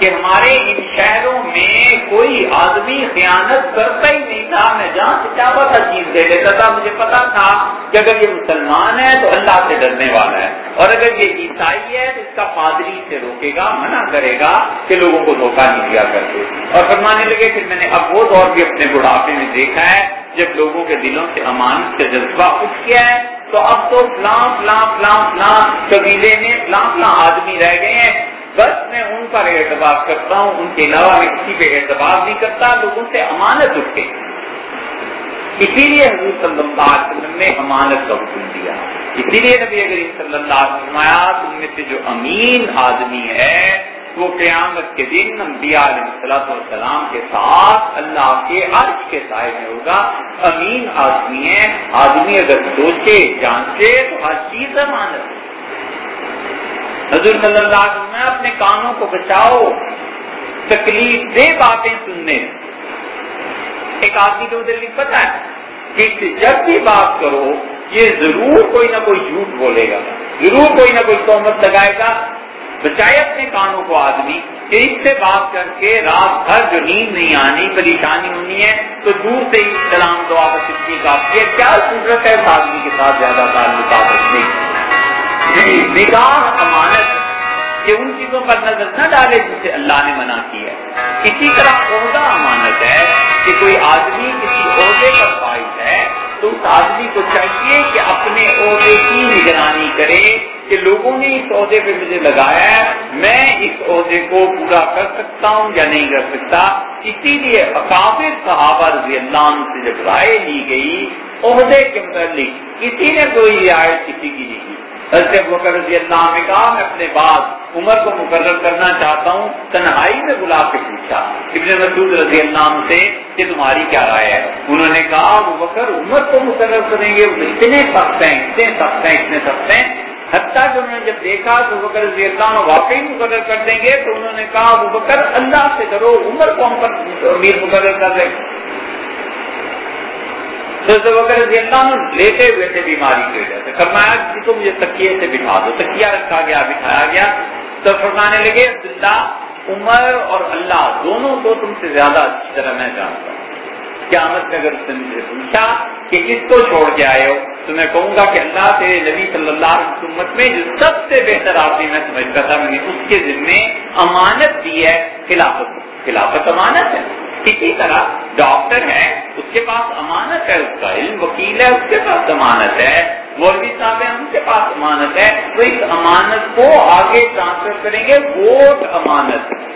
کہ ہمارے ان شہروں میں کوئی آدمی خیانت کرتا ہی نہیں تھا۔ میں جہاں سے چاہتا تھا چیز دے دیتا تھا، مجھے پتا تھا کہ اگر یہ مسلمان ہے تو اللہ سے ڈرنے والا ہے۔ اور اگر یہ عیسائی ہے تو اس کا پادری سے روکے گا، منع کرے گا کہ لوگوں کو دھوکہ نہیں دیا کرتے۔ اور فرمانے لگے کہ میں نے اب وہ دور بھی اپنے بڑھاپے میں دیکھا ہے، جب لوگوں کے دلوں سے امانت کا جذبہ اٹھ گیا ہے، تو اب تو فلاں فلاں فلاں فلاں قبیلے میں فلاں فلاں آدمی رہ گئے ہیں۔ بس میں ان پر اعتبار کرتا ہوں، ان کے علاوہ میں کسی پہ اعتبار نہیں کرتا، لوگوں سے امانت اٹھے اسی لیے حضور صلی اللہ علیہ وسلم نے امانت کا حکم دیا۔ اسی لیے نبی اگر صلی اللہ علیہ وسلم ان میں سے جو امین آدمی ہے، وہ قیامت کے دن انبیاء علیہ السلام والسلام کے ساتھ اللہ کے عرش کے سائے میں ہوگا۔ امین آدمی ہے۔ آدمی اگر سوچے جانچے تو ہر چیز امانت ہے۔ حضور صلی اللہ علیہ وسلم اپنے کانوں کو بچاؤ، تکلیف دے باتیں سننے۔ ایک آدمی کو دل پتا ہے کہ جب بھی بات کرو، یہ ضرور کوئی نہ کوئی جھوٹ بولے گا۔ ضرور کوئی نہ کوئی تہمت لگائے گا۔ بچائے اپنے کانوں کو آدمی کہ اس سے بات کر کے رات بھر جو نیند نہیں آنی، پریشانی ہونی ہے، تو دور سے ہی سلام، دعا کا کا کیا صورت ہے اس آدمی کے ساتھ زیادہ تعلقات رکھنے کی؟ نگاہ امانت کہ ان چیزوں پر نظر نہ ڈالے جسے اللہ نے منع کی ہے۔ اسی طرح عہدہ امانت ہے کہ کوئی آدمی کسی عہدے پر فائد ہے تو اس آدمی کو چاہیے کہ اپنے عہدے کی نگرانی کرے کہ لوگوں نے اس عہدے پہ مجھے لگایا ہے، میں اس عہدے کو پورا کر سکتا ہوں یا نہیں کر سکتا؟ اسی لیے اکابر صحابہ رضی اللہ عنہ سے جب رائے لی گئی عہدے کے متعلق، کسی نے کوئی رعایت کسی کی نہیں حضرت بکر رضی اللہ نے کہا، میں اپنے بعد عمر کو مقرر کرنا چاہتا ہوں، تنہائی میں بلا کے پوچھا۔ ابن مسعود رضی اللہ عنہ سے کہ تمہاری کیا رائے ہے؟ انہوں نے کہا وہ بکر عمر کو مقرر کریں گے، اتنے سخت ہیں، اتنے سخت ہیں، اتنے سخت ہیں۔ حتیٰ کہ انہوں نے جب دیکھا تو بکر رضی اللہ عنہ واقعی مقرر کر دیں گے، تو انہوں نے کہا وہ بکر، اللہ سے کرو عمر کو ہم پر امیر مقرر کر دیں۔ رضی اللہ عنہ لیتے ہوئے تھے بیماری کی وجہ سے۔ فرمایا کسی کو مجھے تکیے سے بٹھا دو۔ تکیا رکھا گیا، بٹھایا گیا۔ تو فرمانے لگے عبداللہ عمر اور اللہ دونوں کو تم سے زیادہ اچھی طرح میں جانتا ہوں۔ قیامت میں اگر اس نے مجھے پوچھا کہ کس کو چھوڑ کے آئے ہو، تو میں کہوں گا کہ اللہ سے نبی صلی اللہ علیہ وسلم میں جو سب سے بہتر آدمی میں سمجھتا تھا میں نے اس کے ذمے امانت دی ہے خلافت۔ خلافت امانت ہے۔ اسی طرح ڈاکٹر ہے، اس کے پاس امانت ہے، اس کا علم وکیل ہے، اس کے پاس امانت ہے۔ مولوی صاحب ہے ان کے پاس امانت ہے۔ تو اس امانت کو آگے ٹرانسفر کریں گے ووٹ امانت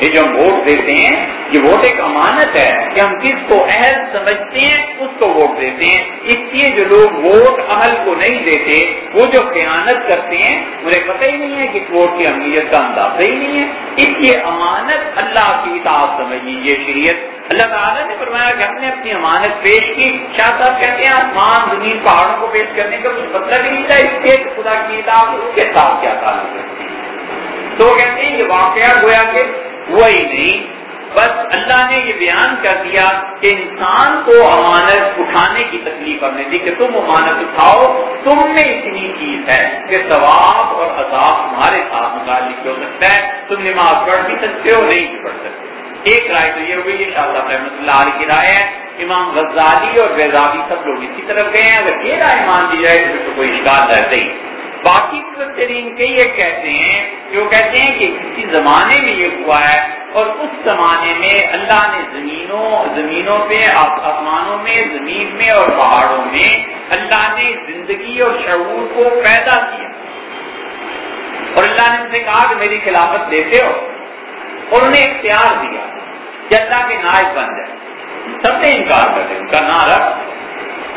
یہ جو ہم ووٹ دیتے ہیں، یہ ووٹ ایک امانت ہے کہ ہم کس کو اہل سمجھتے ہیں، اس کو ووٹ دیتے ہیں۔ اس لیے جو لوگ ووٹ اہل کو نہیں دیتے، وہ جو خیانت کرتے ہیں، انہیں پتہ ہی نہیں ہے کہ ووٹ کی اہمیت کا اندازہ ہی نہیں ہے۔ اس لیے امانت اللہ کی اطاعت سمجھ لیجیے شریعت۔ اللہ تعالیٰ نے فرمایا کہ ہم نے اپنی امانت پیش کی۔ شاہ صاحب کہتے ہیں، آسمان، زمین، پہاڑوں کو پیش کرنے کا کچھ مطلب ہی نہیں تھا۔ اس لیے خدا کی اطاعت اس کے ساتھ کیا تعلق رکھتی ہے۔ تو وہ کہتے ہیں، یہ واقعہ گویا کہ وہی نہیں۔ بس اللہ نے یہ بیان کر دیا کہ انسان کو امانت اٹھانے کی تکلیف ہم نے دی کہ تم امانت اٹھاؤ، تم میں اتنی چیز ہے کہ ثواب اور عذاب تمہارے ساتھ متعلق ہو سکتا ہے۔ تم نماز پڑھ بھی سکتے ہو، نہیں بھی پڑھ سکتے۔ ایک رائے تو یہ ہوئی یہ شاہ صاحب رحمۃ اللہ علیہ کی رائے ہے۔ امام غزالی اور بیزابی سب لوگ اسی طرف گئے ہیں۔ اگر یہ رائے مان دی جائے تو کوئی اشکال رہتا ہی باقی مفسرین کے یہ کہتے ہیں کہ وہ کہتے ہیں کہ کسی زمانے میں یہ ہوا ہے اور اس زمانے میں اللہ نے زمینوں زمینوں پہ آسمانوں میں، زمین میں اور پہاڑوں میں اللہ نے زندگی اور شعور کو پیدا کیا۔ اور اللہ نے ان سے کہا کہ میری خلافت دیتے ہو۔ اور انہیں اختیار دیا کہ اللہ کے نائب بن جائے۔ سب نے انکار کر دیا، ان کا نہ رکھ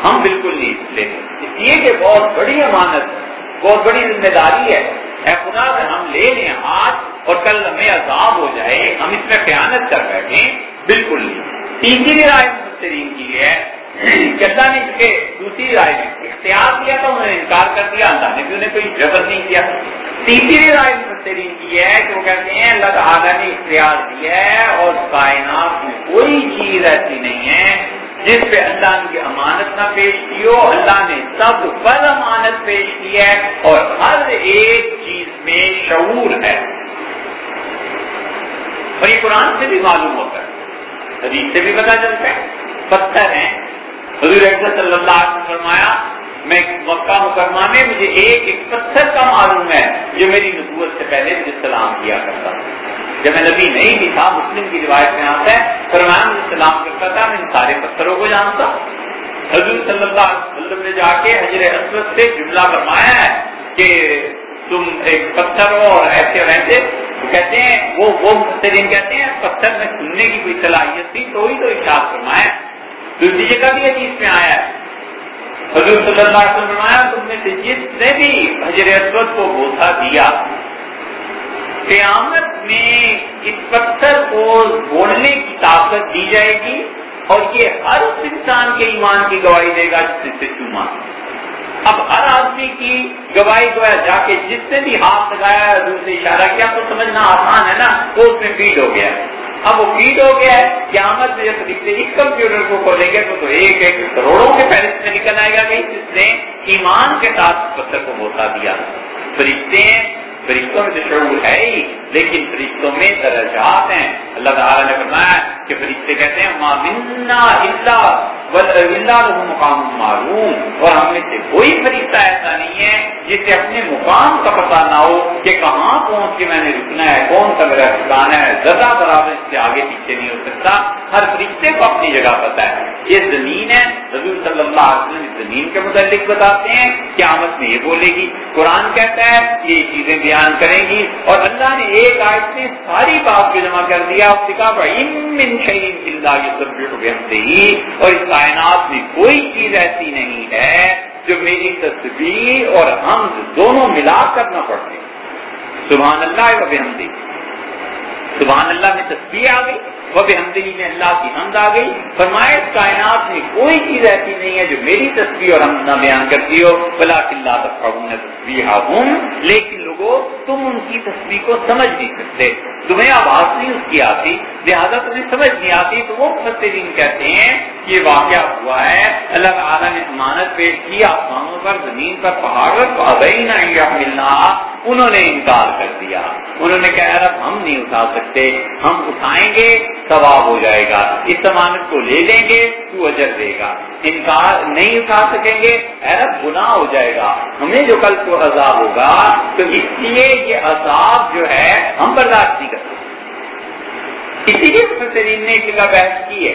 ہم بالکل نہیں لیتے۔ اس لیے کہ بہت بڑی امانت ہے۔ بہت بڑی ذمہ داری ہے۔ اے خدا، اگر ہم لے لیں ہاتھ اور کل ہمیں عذاب ہو جائے، ہم اس میں خیانت کر بیٹھے بالکل۔ نہیں تیسری رائے مسترین کی ہے کہ اللہ نے چونکہ دوسری رائے میں اختیار کیا تھا، انہوں نے انکار کر دیا، اللہ نے بھی انہیں کوئی جبر نہیں کیا۔ تیسری رائے مسترین کی ہے کہ وہ کہتے ہیں، اللہ تعالیٰ نے اختیار دیا ہے اور کائنات میں کوئی چیز ایسی نہیں ہے جس پہ اللہ کی امانت نہ پیش کی ہو، اللہ نے سب پر امانت پیش کی ہے اور ہر ایک چیز میں شعور ہے۔ اور یہ قرآن سے بھی معلوم ہوتا ہے، حدیث سے بھی پتا چلتا ہے۔ پتھر ہیں حضور صلی اللہ علیہ وسلم فرمایا، میں مکہ مکرمہ میں مجھے ایک ایک پتھر کا معلوم ہے جو میری نبوت سے پہلے مجھے سلام کیا کرتا تھا۔ جب میں نبی نہیں بھی تھا، مسلم کی روایت میں آتا ہے فرمان سلام کرتا تھا میں ان سارے پتھروں کو جانتا۔ حضور صلی اللہ علیہ وسلم نے جا کے حضر اسود سے جملہ فرمایا ہے کہ تم ایک پتھر ہو اور ایسے ویسے کہتے ہیں، وہ وہ مسترین یعنی کہتے ہیں، پتھر میں سننے کی کوئی صلاحیت تھی تو ہی تو اشاعت فرمایا۔ دوسری جگہ بھی حدیث میں آیا ہے۔ حضور صلی اللہ علیہ وسلم فرمایا، تم میں سے جس نے بھی حضر اسود کو بوسا دیا قیامت میں اس پتھر کو بولنے کی طاقت دی جائے گی اور یہ ہر اس انسان کے ایمان کی گواہی دے گا جس سے چوما۔ اب ہر آدمی کی گواہی جو ہے جا کے جس نے بھی ہاتھ لگایا دوسرے اشارہ کیا تو سمجھنا آسان ہے نا وہ اس میں فیڈ ہو گیا۔ اب وہ فیڈ ہو گیا ہے قیامت میں جب فرشتے اس کمپیوٹر کو کھولیں گے تو, تو ایک ایک کروڑوں کے فہرست میں نکل آئے گا کہ جس نے ایمان کے ساتھ پتھر کو بوسا دیا۔ فرشتے ہیں فرشتوں میں تو شعور ہے ہی، لیکن فرشتوں میں درجات ہیں۔ اللہ تعالیٰ نے بتایا کہ فرشتے کہتے ہیں مقام معلوم۔ اور ہم میں سے کوئی فرشتہ ایسا نہیں ہے جسے اپنے مقام کا پتا نہ ہو کہ کہاں پہنچ کے میں نے رکنا ہے، کون سا میرا ٹھکانا ہے۔ زدہ برابر اس سے آگے پیچھے نہیں ہو سکتا۔ ہر فرشتے کو اپنی جگہ پتا ہے۔ یہ زمین ہے۔ حضور صلی اللہ علیہ وسلم زمین کے متعلق بتاتے ہیں۔ قیامت میں یہ بولے گی۔ قرآن کہتا ہے، یہ چیزیں بیان کریں گی اور اللہ نے ایک آیت میں ساری بات کو جمع کر دیا اور اس کائنات میں کوئی چیز ایسی نہیں ہے جو میری تصویر اور ہم دونوں ملا کر نہ پڑتے سبحان اللہ و بحمدی سبحان اللہ میں تصویر آ گئی۔ وہ بحمدی میں اللہ کی حمد آ گئی۔ فرمائے کائنات میں کوئی چیز ایسی نہیں ہے جو میری تصویر اور ہم نہ بیان کرتی ہو۔ بلا کلّہ تصویر ہوں لیکن لوگوں تم ان کی تصویر کو سمجھ نہیں سکتے۔ تمہیں آواز نہیں اس کی آتی۔ لہٰذا تمہیں سمجھ نہیں آتی، تو وہ مفسرین کہتے ہیں یہ واقعہ ہوا ہے۔ اللہ تعالیٰ نے امانت پیش کی، آسمانوں پر، زمین پر، پہاڑ پر ملنا انہوں نے انکار کر دیا۔ انہوں نے کہا رب ہم نہیں اٹھا سکتے۔ ہم اٹھائیں گے ثواب ہو جائے گا۔ اس امانت کو لے لیں گے تو اجر دے گا۔ انکار نہیں اٹھا سکیں گے حیرت گناہ ہو جائے گا۔ ہمیں جو کل کو عذاب ہوگا، تو اس لیے یہ عذاب جو ہے، ہم برداشت نہیں کر سکتے اسی لیے مفسرین نے ایک جگہ بحث کی ہے۔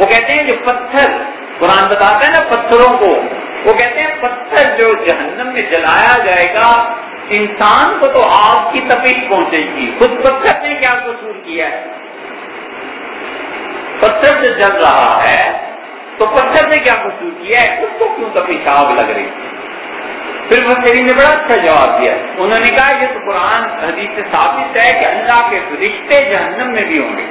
وہ کہتے ہیں جو پتھر، قرآن بتاتا ہے نا پتھروں کو، وہ کہتے ہیں پتھر جو جہنم میں جلایا جائے گا انسان کو تو آگ کی تپیش پہنچے گی۔ خود پتھر نے کیا قصور کیا ہے؟ پتھر سے جل رہا ہے، تو پتھر نے کیا قصور کیا ہے؟ اس کو کیوں تپیش آگ لگ رہی؟ پھر مسری نے بڑا اچھا جواب دیا۔ انہوں نے کہا، یہ تو قرآن، حدیث سے ثابت ہے کہ اللہ کے فرشتے جہنم میں بھی ہوں گے۔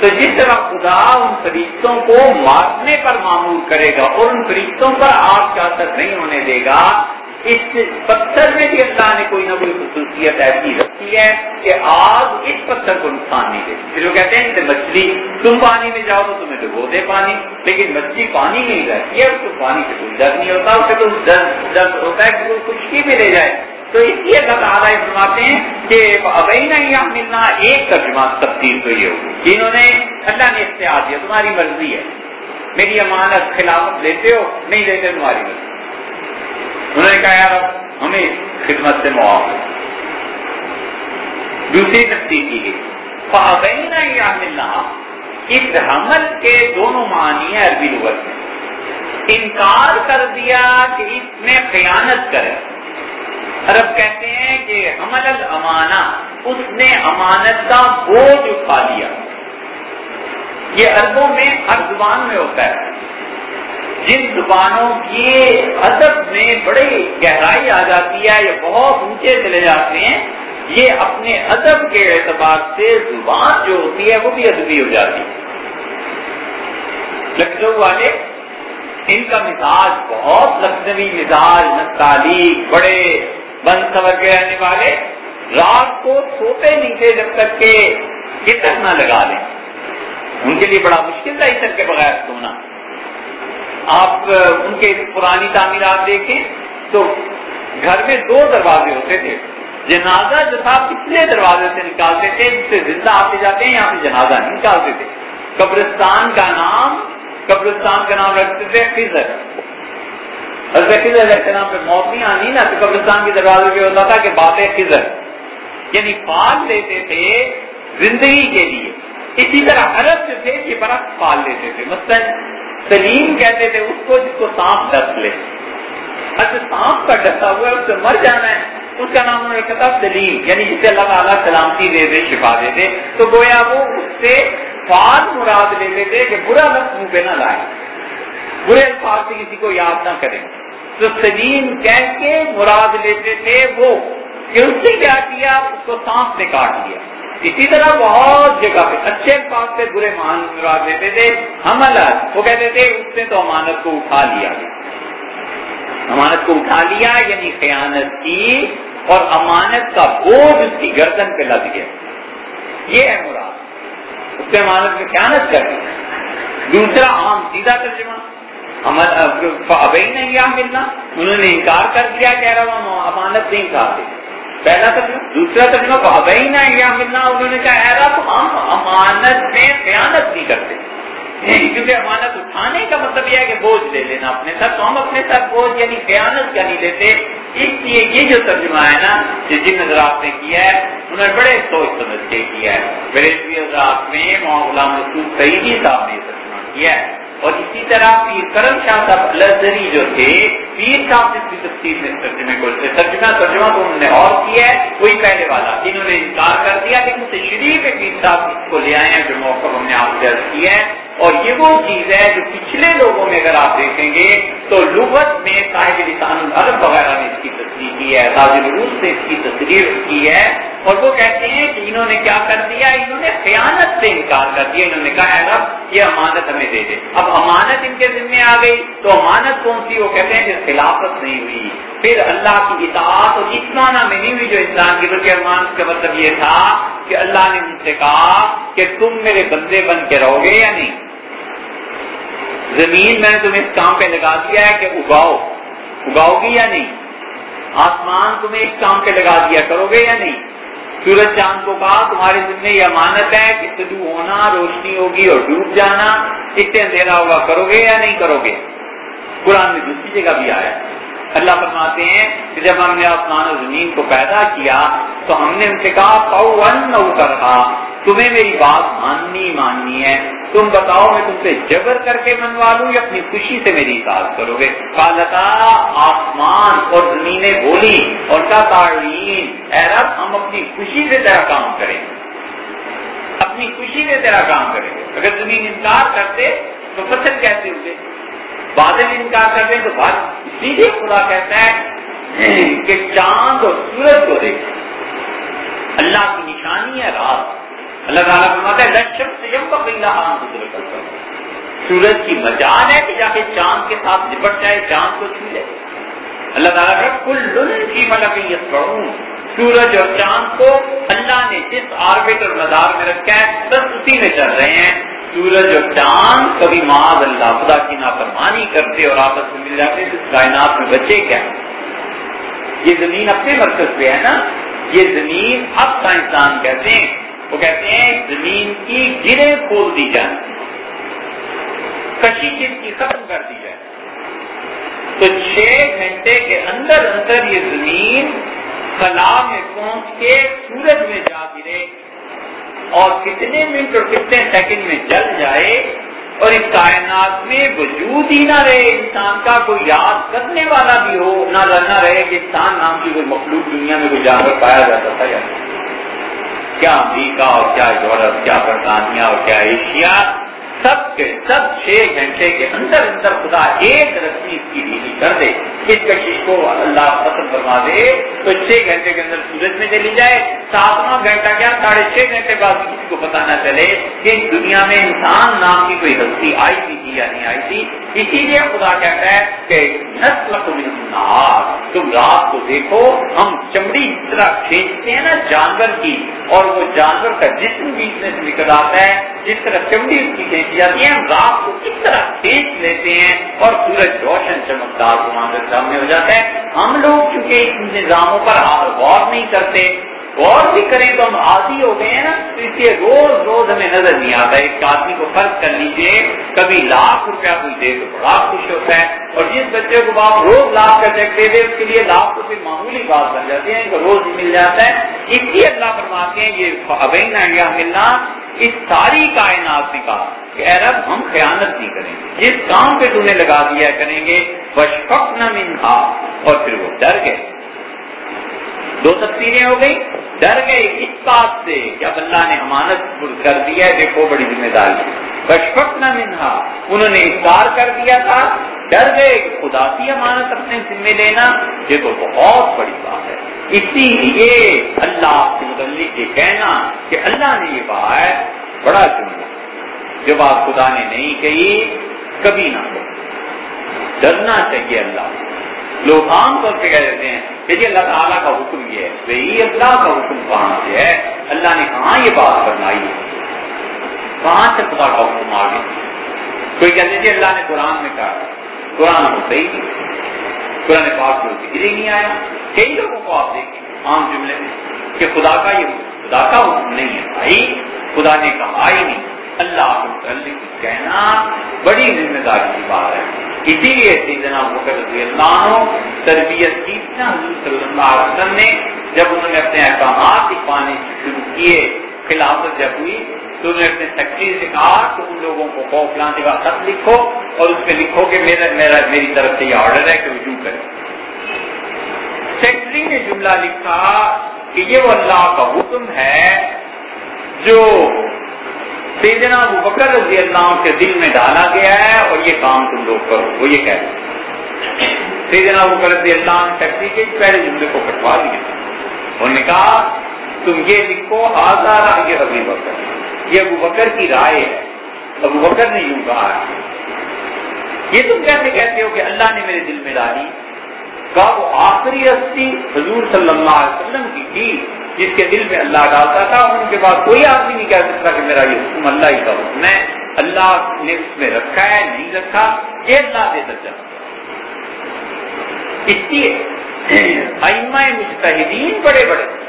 تو جس طرح خدا ان فرشتوں کو مارنے پر معمول کرے گا اور ان فرشتوں پر آگ کا اثر نہیں ہونے دے گا اس پتھر میں بھی اللہ نے کوئی نہ کوئی خصوصیت ایسی رکھی ہے کہ آگ اس پتھر کو نقصان نہیں دیتی۔ پھر وہ کہتے ہیں کہ مچھلی، تم پانی میں جاؤ تو تمہیں ڈبو دے پانی۔ لیکن مچھلی پانی میں ہی رہتی ہے، اس کو پانی سے کوئی ڈر نہیں ہوتا، اسے تو درد درد ہوتا ہے کہ وہ خشکی بھی لے جائے۔ تو اس لیے اللہ تعالیٰ فرماتے ہیں کہ ابھی نہیں یہاں ملنا ایک ترجمہ تبدیل تو یہ ہوگی۔ انہوں نے اللہ نے اختیار دیا، تمہاری مرضی ہے۔ میری امانت خلافت لیتے ہو، نہیں لیتے، تمہاری مرضی۔ انہوں نے کہا، یار، ہمیں خدمت سے معاف دوسری تفصیل کی گئی۔ فابینہ یا ملنا اس حمل کے دونوں معنی ہیں عربی لغت میں۔ انکار کر دیا کہ اس میں خیانت کرے۔ عرب کہتے ہیں کہ حمل الامانہ، اس نے امانت کا بوجھ اٹھا لیا۔ یہ عربوں میں ہر زبان میں ہوتا ہے۔ جن زبانوں کی ادب میں بڑی گہرائی آ جاتی ہے، یا بہت اونچے چلے جاتے ہیں، یہ اپنے ادب کے اعتبار سے زبان جو ہوتی ہے، وہ بھی ادبی ہو جاتی ہے۔ لکھنؤ والے، ان کا مزاج بہت لکھنوی مزاج نستعلی بڑے بند سمجھ کے رہنے والے۔ رات کو سوتے نہیں تھے جب تک کہ کتر نہ لگا لیں۔ ان کے لیے بڑا مشکل تھا عطر کے بغیر سونا۔ آپ ان کے پرانی تعمیرات دیکھیں تو گھر میں دو دروازے ہوتے تھے۔ جنازہ جو تھا پچھلے دروازے سے نکالتے تھے؟ جس سے زندہ آتے جاتے ہیں، یہاں پہ جنازہ نہیں نکالتے تھے۔ قبرستان کا نام، قبرستان کا نام رکھتے تھے فیزر علیہ السلام پہ موت نہیں آنی نا تو قبرستان کے دروازے پہ ہوتا تھا کہ باتیں خزر یعنی پال لیتے تھے زندگی کے لیے۔ اسی طرح عرب جو تھے، یہ برف پال لیتے تھے۔ مثلاً سلیم کہتے تھے، اس کو جس کو سانپ ڈس لے۔ اچھا سانپ کا ڈسا ہوا ہے، اس سے مر جانا ہے۔ اس کا نام انہوں نے کہا سلیم یعنی جسے اللہ تعالیٰ سلامتی دے دے، شفا دے دے۔ تو گویا وہ اس سے فال مراد لے لیتے کہ برا لفظ منہ پہ نہ لائے۔ برے الفاظ سے کسی کو یاد نہ کریں تو سلیم کہہ کے مراد لیتے تھے وہ، کہ اس نے کیا کیا؟ اس کو سانپ نے کاٹ دیا۔ اسی طرح بہت جگہ پہ، اچھے الفاظ سے برے مان مراد لیتے تھے ہم وہ کہتے تھے، اس نے تو امانت کو اٹھا لیا۔ امانت کو اٹھا لیا یعنی خیانت کی، اور امانت کا بوجھ اس کی گردن پہ لگ گیا۔ یہ ہے مراد۔ اس سے امانت میں خیانت کر دی۔ دوسرا عام سیدھا ترجمہ۔ ابھی نہیں یہاں ملنا۔ انہوں نے انکار کر دیا، کہہ رہا ہوں، امانت نہیں کھاتے پہلا ترجمہ دوسرا ترجمہ تو ابھی نہ یہاں ملنا انہوں نے کہا ایرا تو ہم امانت میں خیانت نہیں کرتے۔ یعنی کیونکہ امانت اٹھانے کا مطلب یہ ہے کہ بوجھ لے لینا اپنے ساتھ، تو ہم اپنے ساتھ بوجھ یعنی خیانت کیا نہیں لیتے۔ اس لیے یہ جو ترجمہ ہے نا جن حضرات نے کیا ہے، انہوں نے بڑے سوچ سمجھ کے کیا ہے۔ بریلوی حضرات میں محمد رسول سعیدی صاحب نے یہ ترجمہ کیا ہے۔ اور اسی طرح پیر کرم شاہ صاحب لذری جو تھے، پیر صاحب نے کی تفصیل میں ترجمے کو ترجمہ ترجمہ تو انہوں نے اور کیا ہے، وہی پہلے والا۔ انہوں نے انکار کر دیا لیکن تشریف پیر صاحب اس کو لے آئے ہیں جو موقع ہم نے آپ درج کیا ہے۔ اور یہ وہ چیز ہے جو پچھلے لوگوں میں اگر آپ دیکھیں گے تو لغت میں صاحب لسان العرب وغیرہ نے اس کی تصویر کی ہے تاج روس نے اس کی تصویر کی ہے اور وہ کہتے ہیں کہ انہوں نے کیا کر دیا؟ انہوں نے خیانت سے انکار کر دیا۔ انہوں نے کہا ہے رب، یہ امانت ہمیں دے دے۔ اب امانت ان کے ذمے آ گئی۔ تو امانت کون سی؟ وہ کہتے ہیں کہ خلافت نہیں ہوئی۔ پھر اللہ کی اطاعت اور اس معنی میں نہیں ہوئی جو انسان کی، بلکہ امانت کا مطلب یہ تھا کہ اللہ نے ان سے کہا کہ تم میرے بندے بن کے رہو گے یا نہیں؟ زمین میں نے تمہیں اس کام پہ لگا دیا ہے کہ اگاؤ۔ اگاؤ گی یا نہیں؟ آسمان تمہیں اس کام پہ لگا دیا کرو گے یا نہیں؟ سورج چاند کو کہا، تمہارے ذمہ یہ امانت ہے کہ طلوع ہونا روشنی ہوگی اور ڈوب جانا، اس سے اندھیرا ہوگا، کرو گے یا نہیں کرو گے؟ قرآن میں دوسری جگہ بھی آیا۔ اللہ فرماتے ہیں کہ جب ہم نے آسمان و زمین کو پیدا کیا تو ہم نے ان سے کہا پاؤ تمہیں میری بات ماننی ماننی ہے۔ تم بتاؤ، میں تم سے جبر کر کے منوا لوں یا اپنی خوشی سے میری اطاعت کرو گے؟ کالتا آسمان اور زمینیں بولی، اور کا تعلیم رب، ہم اپنی خوشی سے تیرا کام کریں۔ اپنی خوشی سے تیرا کام کریں۔ اگر زمین انکار کرتے تو پتھر کیسے ہوتے بادل انکار کرتے تو بات سیدھے خدا کہتا ہے کہ چاند اور سورج کو دیکھ۔ اللہ کی نشانی ہے رات۔ اللہ تعالیٰ فرماتا ہے لشم سے جب کرتا سورج کی مجال ہے کہ جا کے چاند کے ساتھ نپٹ جائے، چاند کو چھو لے۔ اللہ تعالیٰ کا کل کی ملکیت پڑھوں سورج اور چاند کو اللہ نے جس آربٹ اور مدار میں رکھا ہے سب اسی میں چل رہے ہیں۔ سورج اور چاند کبھی معاذ اللہ، خدا کی نافرمانی کرتے اور آپس میں مل جاتے تو کائنات میں بچے کیا یہ زمین اپنے مرکز پہ ہے نا؟ یہ زمین اب سائنسدان کہتے ہیں۔ وہ کہتے ہیں، زمین کی گرے کھول دی جائیں کشی چیز کی ختم کر دی جائے۔ تو چھ گھنٹے کے اندر اندر یہ زمین خلا میں پہنچ کے سورج میں جا گرے۔ اور کتنے منٹ اور کتنے سیکنڈ میں جل جائے اور اس کائنات میں وجود ہی نہ رہے، انسان کا کوئی یاد کرنے والا بھی ہو، نہ رہے کہ انسان نام کی کوئی مخلوق دنیا میں کوئی جانور پایا جاتا تھا یا کیا امریکہ اور کیا یورپ، کیا برطانیہ اور کیا ایشیا سب کے سب چھ گھنٹے کے اندر اندر خدا ایک رسی کی ڈھیلی کر دے، اس کشش کو اللہ ختم کروا دے، تو چھ گھنٹے کے اندر سورج میں چلی جائے۔ ساتواں گھنٹہ کیا؟ ساڑھے چھ گھنٹے بعد کسی کو پتا نہ چلے کہ دنیا میں انسان نام کی کوئی ہستی آئی تھی یا نہیں آئی تھی۔ اسی لیے خدا کہتا ہے کہ نسل کو تم رات کو دیکھو، ہم چمڑی اس طرح کھینچتے ہیں نا جانور کی، اور وہ جانور کا جسم بیچ میں سے نکل آتا ہے، جس طرح چمڑی اس کی کھینچی جاتی ہم رات کو کس طرح کھینچ لیتے ہیں اور سورج روشن چمکدار کو مانگل سامنے ہو جاتا ہے۔ ہم لوگ چونکہ ان نظاموں پر غور نہیں کرتے، غور بھی کریں تو ہم عادی ہو گئے ہیں نا، تو اس لیے روز روز ہمیں نظر نہیں آتا۔ ایک آدمی کو فرض کر لیجیے کبھی لاکھ روپیہ کوئی دے تو بڑا خوش ہوتا ہے۔ اور جس بچے کو باپ روز لاکھ کا چیک دے دے، اس کے لیے لاکھ روپئے معمولی بات بن جاتی ہے، ان کو روز مل جاتا ہے۔ اس لیے اللہ فرماتے ہیں، یہ ابین ملنا اس ساری کائنات سے کہا کہ اے رب، ہم خیانت نہیں کریں گے۔ جس کام پہ تم نے لگا دیا کریں گے بشفق نہ منہا اور پھر وہ ڈر گئے۔ دو تفصیلیں ہو گئی ڈر گئے اس بات سے جب اللہ نے امانت کر دیا ہے، دیکھو بڑی ذمہ داری۔ بشفق نہ منہا انہوں نے اقدار کر دیا تھا۔ ڈر گئے کہ خدا کی امانت اپنے ذمے لینا۔ یہ تو بہت بڑی بات اسی لیے اللہ کے متعلق یہ کہنا کہ اللہ نے یہ کہا ہے، بڑا جملہ جو بات خدا نے نہیں کہی، کبھی نہ ہو ڈرنا چاہیے اللہ۔ لوگ عام طور پہ کہہ دیتے ہیں کہ جی اللہ تعالیٰ کا حکم یہ ہے بھائی اللہ کا حکم کہاں سے ہے؟ اللہ نے کہاں یہ بات فرمائی؟ ہے کہاں سے خدا کا حکم آ گیا؟ کوئی کہتے تھے جی اللہ نے قرآن میں کہا، قرآن کو صحیح نہیں قرآن پاک کو ذکر ہی نہیں آیا، کئی لوگوں کو آپ دیکھیں، عام جملے میں، کہ خدا کا یہ خدا کا حکم نہیں ہے بھائی، خدا نے کہا ہی نہیں۔ اللہ کو متعلق کہنا بڑی ذمہ داری کی بات ہے۔ اسی لیے سیدنا بکر رضی اللہ عنہ تربیت کی حضور صلی اللہ علیہ وسلم نے، جب انہوں نے اپنے احکامات پانے شروع کیے، خلافت جب ہوئی تو انہوں نے اپنے سیکٹری سے کہا کہ ان لوگوں کو خوف لانے کا خط لکھو اور اس میں لکھو کہ میرا میرا میری طرف سے یہ آرڈر ہے کہ رجوع کرے سیکٹری نے جملہ لکھا کہ یہ وہ اللہ کا حکم ہے جو سیدنا ابو بکر رضی اللہ کے دل میں ڈالا گیا ہے اور یہ کام تم لوگ کرو۔ وہ یہ کہتے سیدنا ابو بکر رضی اللہ فیکٹری کے پہلے جملے کو کٹوا دیا۔ انہوں نے کہا تم یہ لکھو آزار یہ ابھی بکر. یہ ابو بکر کی رائے ہے۔ ابو بکر نے یوں کہا ہے۔ یہ تم کیسے کہتے ہو کہ اللہ نے میرے دل میں ڈالی؟ کہا، وہ آخری ہستی حضور صلی اللہ علیہ وسلم کی تھی، جس کے دل میں اللہ ڈالتا تھا۔ ان کے بعد کوئی آدمی نہیں کہہ سکتا کہ میرا یہ حکم اللہ ہی کا حکم ہے۔ اللہ نے اس میں رکھا ہے، نہیں رکھا، یہ اللہ دے درجہ اس لیے مجتہدین بڑے بڑے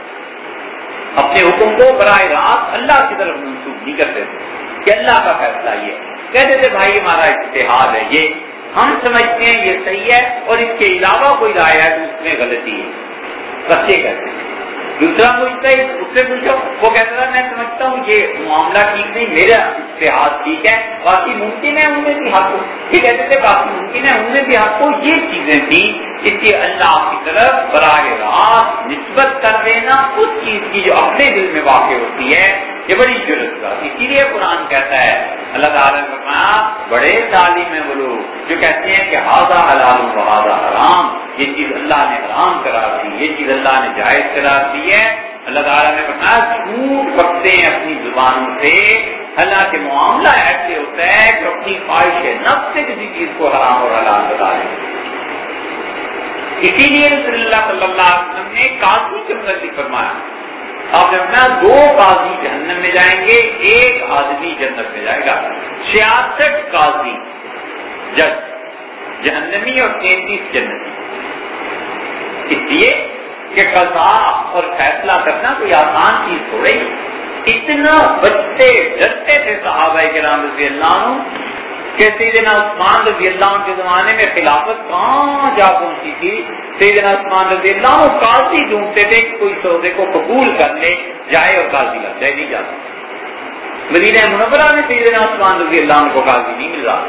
اپنے حکم کو براہ راست اللہ کی طرف منسوخ نہیں کرتے تھے۔ کہ اللہ کا فیصلہ یہ کہتے تھے، بھائی ہمارا اتحاد ہے۔ یہ ہم سمجھتے ہیں یہ صحیح ہے اور اس کے علاوہ کوئی رائے ہے تو اس میں غلطی ہے۔ بس یہ کہتے ہیں دوسرا مجھتا ہے، اس سے پوچھو، وہ کہتا تھا، میں سمجھتا ہوں یہ معاملہ ٹھیک نہیں، میرا اتحاد ٹھیک ہے۔ باقی ممکن ہے ان میں بھی حق ہو۔ یہ کہتے تھے، باقی ممکن ہے ان میں بھی حق ہو۔ یہ چیزیں تھیں اس لیے اللہ کی طرف براہ راست نسبت کر دینا اس چیز کی جو اپنے دل میں واقع ہوتی ہے، یہ بڑی ضرورت کا۔ اسی لیے قرآن کہتا ہے، اللہ تعالیٰ نے فرمایا، بڑے تعلیم ہے وہ لوگ جو کہتے ہیں کہ ہاضا حلال و ہاضا حرام، یہ چیز اللہ نے حرام کرا دی، یہ چیز اللہ نے جائز کرا دی ہے۔ اللہ تعالیٰ نے فرمایا، جھوٹ پکتے ہیں اپنی زبانوں سے۔ اللہ کے معاملہ ایسے ہوتا ہے کہ اپنی خواہش نفس سے کسی چیز کو حرام اور حلال بتا دیں اسی لیے رسول اللہ صلی اللہ علیہ وسلم نے کاغی کے متعلق فرمایا، آپ نے دو قاضی جہنم میں جائیں گے، ایک آدمی جنت میں جائے گا۔ چھیاسٹھ قاضی جج، جہنمی اور تینتیس جنتی۔ اس لیے کہ قضا اور فیصلہ کرنا کوئی آسان چیز ہو رہی اتنا بچتے، ڈرتے تھے صحابہ کے رام رضی اللہ عنہ کہ سیدنا عثمان رضی اللہ عنہ کے زمانے میں خلافت کہاں جا پہنچی تھی؟ سیدنا عثمان رضی اللہ عنہ قاضی ڈھونڈتے تھے کہ کوئی سودے کو قبول کر لے، جائے اور قاضی لگ جائے، نہیں جاتا مدینہ منورہ میں سیدنا عثمان رضی اللہ عنہ کو قاضی نہیں مل رہا۔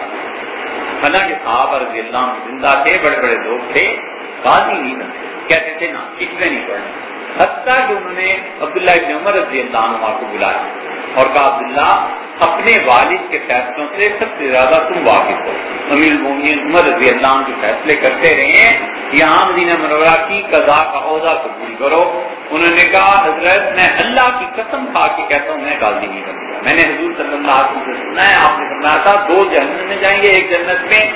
حالانکہ صاحب رضی اللہ عنہ زندہ تھے، بڑے بڑے لوگ تھے، قاضی نہیں بنتے کہتے تھے نا اس میں نہیں پڑھنا حتیٰ کہ انہوں نے عبداللہ ابن عمر رضی اللہ عنہ کو بلایا اور کہا، عبداللہ اپنے والد کے فیصلوں سے سب سے زیادہ تم واقف ہو۔ امیر المومنین عمر رضی اللہ عنہ کے فیصلے کرتے رہے ہیں یہاں مدینہ منورہ کی قضا کا عہدہ قبول کرو۔ انہوں نے کہا، حضرت، میں اللہ کی قسم کھا کے کہتا ہوں، میں غالبی نہیں کروں میں نے حضور صلی اللہ علیہ وسلم سے سنا ہے، آپ نے فرمایا تھا، دو جہنم میں جائیں گے ایک جنت میں۔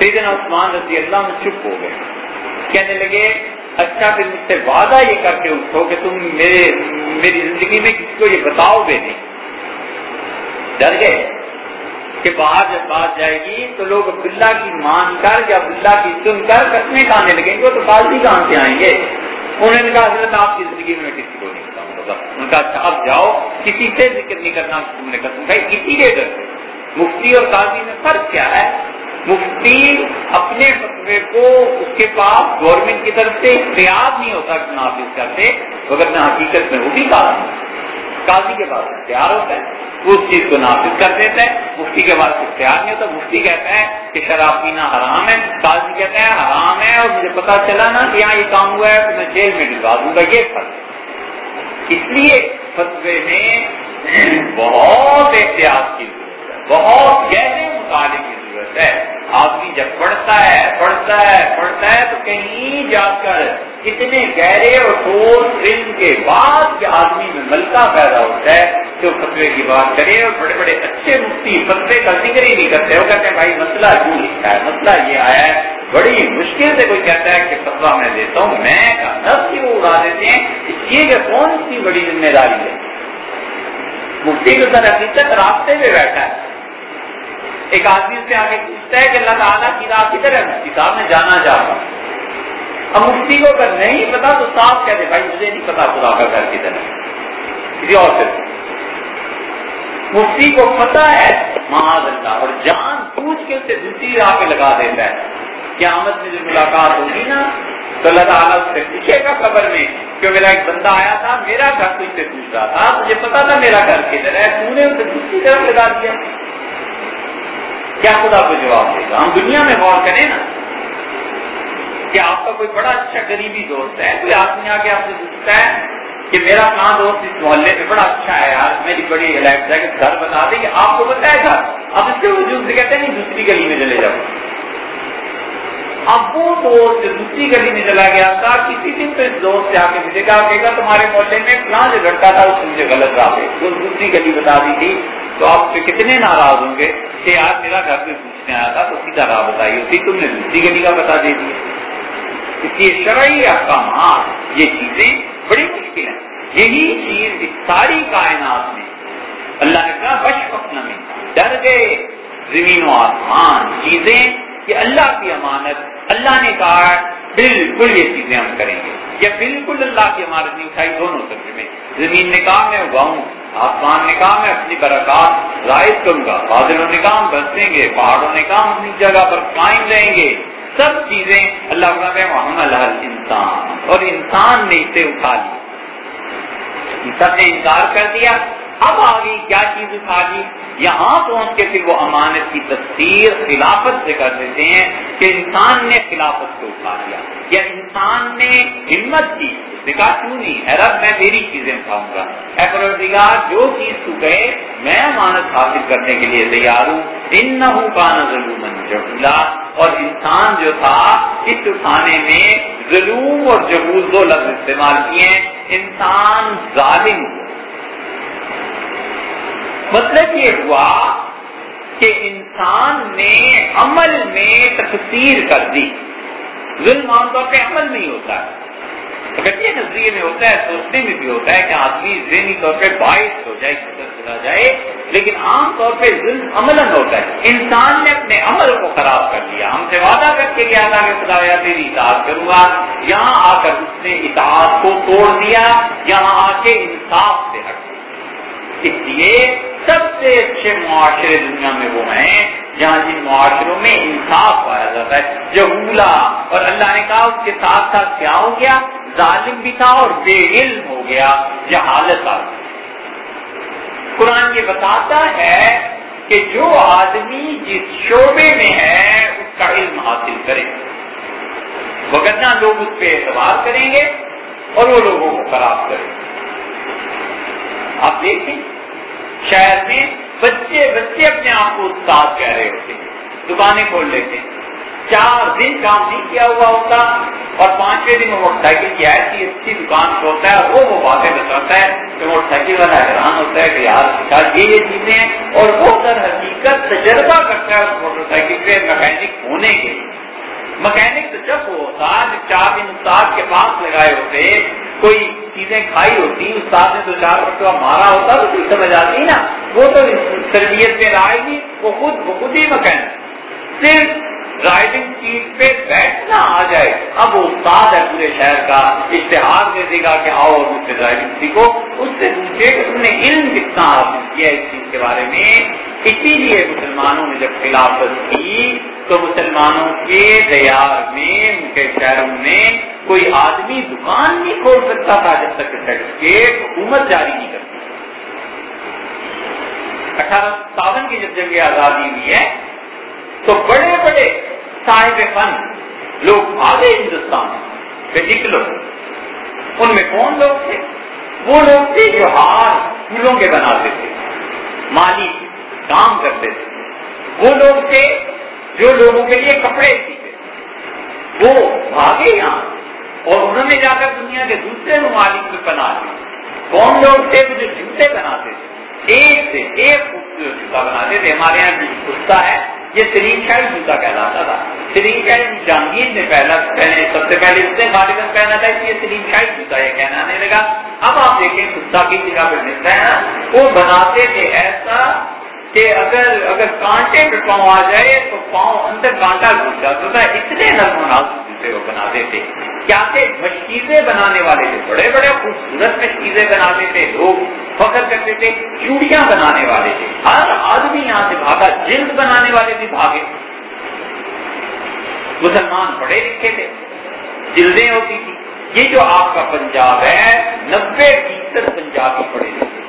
سیدنا عثمان رضی اللہ عنہ چپ ہو گئے۔ کہنے لگے اچھا پھر مجھ سے وعدہ یہ کر کے اٹھو کہ تم میرے، میری زندگی میں کسی کو یہ بتاؤ گے نہیں۔ ڈر گئے کہ باہر جب بات جائے گی تو لوگ عبداللہ کی مان کر یا عبداللہ کی سن کر قسمیں کھانے لگیں گے وہ تو فالتی کہاں سے آئیں گے؟ انہوں نے کہا، حضرت آپ کی زندگی میں کسی کو نہیں بتاؤں ان کا اچھا اب جاؤ، کسی سے ذکر نہیں کرنا تم نے قسم کھائی اسی لیے ڈرتے مفتی اور قاضی میں فرق کیا ہے؟ مفتی اپنے فتوے کو اس کے پاس گورنمنٹ کی طرف سے اختیار نہیں ہوتا کہ نافذ کرتے مگر نہ حقیقت میں وہ بھی قاضی کے پاس اختیار ہوتا ہے۔ وہ اس چیز کو نافذ کر دیتا ہے۔ مفتی کے پاس اختیار نہیں ہوتا۔ مفتی کہتا ہے کہ شراب پینا حرام ہے۔ قاضی کہتا ہے حرام ہے اور مجھے پتا چلا نا کہ یہاں یہ کام ہوا ہے تو میں جیل میں ڈلوا دوں گا، یہ فرق۔ اس لیے فتوے میں بہت احتیاط کی ضرورت ہے۔ بہت گہرے مطالعے کی ضرورت ہے۔ آدمی جب پڑھتا ہے پڑھتا ہے پڑھتا ہے تو کہیں جا کر اتنے گہرے اور ٹھوس علم کے بعد کہ آدمی میں ملکہ پیدا ہوتا ہے۔ جو فتوے کی بات کرے اور بڑے بڑے اچھے مفتی فتوے کا ذکر ہی نہیں کرتے، وہ کہتے ہیں، بھائی، مسئلہ کیوں لکھا ہے، مسئلہ یہ آیا ہے، بڑی مشکل سے کوئی کہتا ہے کہ فتوا میں دیتا ہوں، میں نفس کی وہ اڑا دیتے ہیں؟ اس لیے کہ کون سی بڑی ذمہ داری ہے؟ مفتی کے سر حقیقت راستے میں بیٹھا ہے۔ ایک آدمی سے آگے پوچھتا ہے کہ اللہ تعالیٰ کی راہ کدھر ہے؟ مفتی صاحب میں جانا چاہتا ہوں اب مفتی کو اگر نہیں پتا تو صاف کہتے بھائی مجھے نہیں پتا خدا کا گھر کدھر ہے۔ کسی اور سے۔ مفتی کو پتا ہے معاذ اللہ، اور جان پوچھ کے اسے دوسری راہ پہ لگا دیتا ہے۔ قیامت میں جو ملاقات ہوگی نا، تو اللہ تعالیٰ سے پوچھے گا خبر میں کہ میرا ایک بندہ آیا تھا، میرا گھر تجھ سے پوچھ رہا تھا، مجھے پتا تھا میرا گھر کدھر ہے، تو نے اسے دوسری طرف لگا دیا۔ کیا خدا کو جواب دے گا؟ ہم دنیا میں غور کریں نا کہ آپ کا کوئی بڑا اچھا غریبی دوست ہے، کوئی آدمی آ کے آپ سے پوچھتا ہے کہ میرا کہاں دوست اس محلے میں بڑا اچھا ہے یار، میری بڑی ریلیکس ہے کہ گھر بتا دے کہ آپ کو بتائے گا اب اس کے وجود سے کہتے ہیں نہیں، دوسری گلی میں چلے جاؤ۔ اب وہ دوست دوسری گلی میں چلا گیا تھا، کسی دن تو اس دوست سے آ کے مجھے کہا کہ تمہارے محلے میں کہاں جو گھٹا تھا، اس مجھے غلط راہ پہ تو دوسری گلی بتا دی تھی۔ تو آپ سے کتنے ناراض ہوں گے؟ کہ یار، میرا گھر پہ پوچھنے آیا تھا، تو سیدھا راہ بتائی ہوتی تم نے دوسری گلی کا بتا دے دیا۔ اس لیے شرعی احکامات، یہ چیزیں بڑی مشکل ہیں۔ یہی چیز ساری کائنات میں اللہ نے کہا بش اپنا میں، ڈر گئے، زمین و آسمان، چیزیں کہ اللہ کی امانت، اللہ نے کہا بالکل یہ چیزیں ہم کریں گے۔ یا بالکل اللہ کی امانت نہیں اٹھائی، دونوں سب میں۔ زمین نے کہا میں اگاؤں۔ آسمان نے کہا میں اپنی برکات ظاہر کروں گا۔ بادلوں نے کہا ہم بسیں گے۔ پہاڑوں نے کہا ہم اپنی جگہ پر قائم رہیں گے۔ سب چیزیں اللہ محمد اللہ انسان اور انسان نے اسے اٹھا لی سب نے انکار کر دیا۔ اب آگے کیا چیز اٹھا لی یہاں پہنچ کے پھر وہ امانت کی تفسیر خلافت سے کر دیتے ہیں کہ انسان نے خلافت کو اٹھا لیا یا انسان نے ہمت کی۔ کہا، کیوں نہیں؟ ہے رب، میں میری چیزیں اٹھاؤں گا۔ اے پروردگار، جو چیز تو گئے میں امانت حاصل کرنے کے لیے تیار ہوں۔ ان نہ ہوں کا ظلم اور انسان جو تھا، اس اٹھانے میں ظلم اور جبول دو لفظ استعمال کیے انسان ظالم مطلب یہ ہوا کہ انسان نے عمل میں تقسیر کر دی۔ ظلم عام طور پہ عمل نہیں ہوتا ہے۔ نظریے میں ہوتا ہے، سوچنے میں بھی ہوتا ہے کہ آدمی ذہنی طور پہ باعث ہو جائے چلا جائے، لیکن عام طور پہ ظلم عمل ہوتا ہے۔ انسان نے اپنے عمل کو خراب کر دیا۔ ہم سے وعدہ کر کے گیا تھا کہ خدا تیری اطاعت کروں گا۔ یہاں آ کر اس نے اطاعت کو توڑ دیا، یہاں آ کے انصاف سے ہٹ۔ اس لیے سب سے اچھے معاشرے دنیا میں وہ ہیں جہاں جن معاشروں میں انصاف پایا جاتا ہے، جہولا۔ اور اللہ نے کہا، اس کے ساتھ ساتھ کیا ہو گیا؟ ظالم بھی تھا اور بے علم ہو گیا، جہالت آ گئی۔ قرآن یہ بتاتا ہے کہ جو آدمی جس شعبے میں ہے، اس کا علم حاصل کرے۔ وغیرہ لوگ اس پہ اعتبار کریں گے اور وہ لوگوں کو خراب کریں۔ گے آپ دیکھیں۔ شہر میں بچے بچے اپنے آپ کو استاد کہہ رہے ہوتے ہیں دکانیں کھول لیتے ہیں۔ چار دن کام نہیں کیا ہوا ہوتا اور پانچویں دن وہ موٹر سائیکل کی ایسی اچھی دکان کھولتا ہے وہ وہ باتیں بتاتا ہے کہ موٹر سائیکل والا حیران ہوتا ہے کہ یار یہ یہ چیزیں ہیں اور وہ در حقیقت تجربہ کرتا ہے اس موٹر سائیکل پہ، مکینک ہونے کے۔ مکینک تو جب وہ ہوتا چار دن استاد کے پاس لگائے ہوتے کوئی چیزیں کھائی ہوتی، استاد نے دو چار مرتبہ مارا ہوتا، تو کوئی سمجھ آتی نا۔ وہ تو تربیت میں آئے گی وہ خود وہ خود ہی مکین صرف ڈرائیونگ سیٹ پہ بیٹھنا آ جائے۔ اب وہ استاد ہے پورے شہر کا، اشتہار دے دے گا کہ آؤ اور مجھ سے ڈرائیونگ سیکھو اس سے پوچھے کہ تم نے علم کتنا حاصل کیا اس چیز کے بارے میں؟ اسی لیے مسلمانوں نے جب خلافت کی، تو مسلمانوں کے دیار میں، ان کے شہروں میں کوئی آدمی دکان نہیں کھول سکتا تھا جب تک سرٹیفکیٹ حکومت جاری نہیں کرتی۔ اٹھارہ ستاون کی جب جنگ آزادی ہوئی ہے، تو بڑے بڑے صاحب فن لوگ آگے ہندوستان پہ نکلو ان میں کون لوگ تھے؟ وہ لوگ تھے جو ہار پھولوں کے بناتے تھے۔ مالی کام کرتے تھے۔ وہ لوگ تھے جو لوگوں کے لیے کپڑے سیتے وہ بھاگے یہاں اور انہوں نے جا کر دنیا کے دوسرے ممالک میں بنا دی کون لوگ تھے جو جوتے بناتے تھے؟ ایک سے ایک خوبصورت جوتا بناتے تھے۔ ہمارے یہاں جو کتا ہے۔ یہ سرین شاہی جوتا کہلاتا تھا۔ سرین شاہی جہانگیر نے پہلا، پہلے سب سے پہلے اس نے غالباً پہنا تھا، اس لیے سرین شاہی جوتا یہ کہنا نہیں لگا۔ اب آپ دیکھیں کتا کی جگہ پہ ملتا ہے نا، وہ بناتے تھے ایسا کہ اگر اگر کانٹے پہ پاؤں آ جائے تو پاؤں اندر کانٹا گھس جاتا تھا اتنے نرم نازک جوتے وہ بناتے تھے کیا تھے مشکیزیں بنانے والے تھے بڑے بڑے خوبصورت مشکیزیں بناتے تھے لوگ فخر کرتے تھے چوڑیاں بنانے والے تھے۔ ہر آدمی یہاں سے بھاگا، جلد بنانے والے بھی بھاگے۔ مسلمان پڑھے لکھے تھے، جلدیں ہوتی تھی یہ جو آپ کا پنجاب ہے نبے فیصد پنجابی پڑھے لکھے۔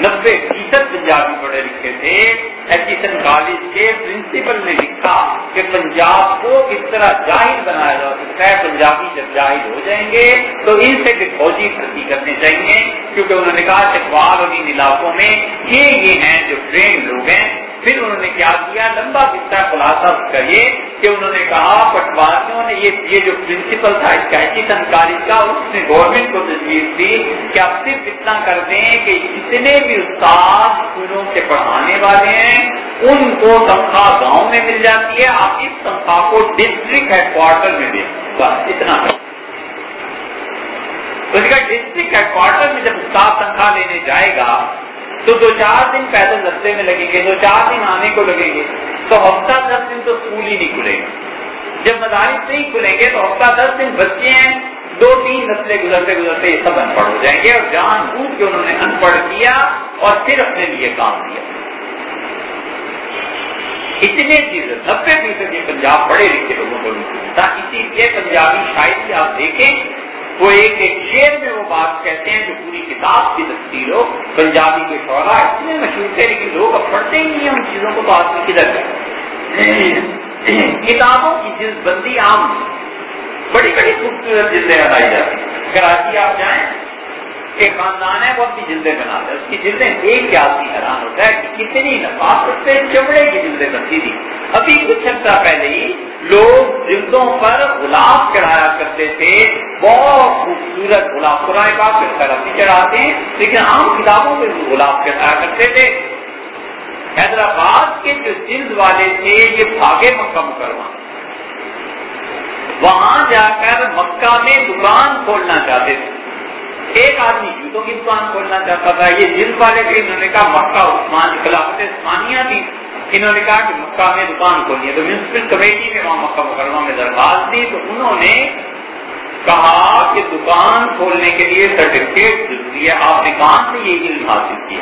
نبے فیصد پنجابی پڑھے لکھے تھے۔ ایجوکیشن کالج کے پرنسپل نے لکھا کہ پنجاب کو کس طرح جاہر بنایا جا سکتا ہے، پنجابی جب جاہر ہو جائیں گے تو ان سے بھی فوجی بھرتی کرنے چاہیے۔ کیونکہ انہوں نے کہا اخبار اور ان علاقوں میں یہ یہ ہیں جو ٹرین لوگ ہیں۔ پھر انہوں نے کیا کیا؟ لمبا قصہ خلاصہ کریے کہ انہوں نے کہا پٹواریوں نے یہ یہ جو پرنسپل تھا ایجوکیشن جی، کا اس نے گورنمنٹ کو تجویز دی کہ آپ صرف اتنا کر دیں کہ جتنے بھی استاد اسکولوں سے پڑھانے والے ہیں، ان کو تنخواہ گاؤں میں مل جاتی ہے، آپ اس تنخواہ کو ڈسٹرکٹ ہیڈ کوارٹر میں دیں۔ بس اتنا کر۔ ڈسٹرکٹ ہیڈ کوارٹر میں جب استاد تنخواہ لینے جائے گا تو دو چار دن پیدل رستے میں لگیں گے، دو چار دن آنے کو لگیں گے، تو ہفتہ دس دن تو اسکول ہی نہیں کھلے گا جب مدارس نہیں کھلیں گے تو ہفتہ دس دن بچے ہیں، دو تین نسلیں گزرتے گزرتے یہ سب ان پڑھ ہو جائیں گے اور جان بوجھ کے انہوں نے ان پڑھ کیا اور پھر اپنے لیے کام کیا۔ اتنے چیزیں نبے فیصد یہ پنجاب پڑھے لکھے لوگوں کو اسی لیے پنجابی شاعری آپ دیکھیں وہ ایک ایک شعر میں وہ بات کہتے ہیں جو پوری کتاب کی تفصیل ہو، پنجابی کے شعرا اتنے مشہور تھے لیکن لوگ اب پڑھتے ہی نہیں ہیں، ان چیزوں کو تو آدمی کدھر کتابوں کی جلد بندی عام، بڑی بڑی خوبصورت جلدیں لگائی جاتی کراچی آپ جائیں ایک خاندان ہے، وہ اپنی جلدیں بناتا ہے اس کی جلدیں دیکھ کے آدمی حیران ہوتا ہے کہ کتنی نفاست سے چمڑے کی جلدیں بنتی تھی۔ ابھی کچھ عرصہ پہلے ہی لوگ جلدوں پر گلاب چڑھایا کرتے تھے۔ بہت خوبصورت گلاب قرآن پاک کے طرف بھی چڑھاتے ہیں، لیکن عام کتابوں میں گلاب چڑھایا کرتے تھے۔ حیدرآباد کے جو جلد والے تھے، یہ بھاگے مکہ مکرمہ۔ وہاں جا کر مکہ میں دکان کھولنا چاہتے تھے۔ ایک آدمی جوتوں کی دکان کھولنا چاہتا تھا یہ جلد والے تھے انہوں نے کہا مکہ عثمان خلافت عثمانیہ تھی، انہوں نے کہا کہ مکہ میں دکان کھولنی ہے۔ تو میونسپل کمیٹی میں وہاں مکہ مکرمہ میں درخواست دی تو انہوں نے کہا کہ دکان کھولنے کے لیے سرٹیفکیٹ ضروری ہے۔ آپ نے کہاں سے یہ علم حاصل کیا؟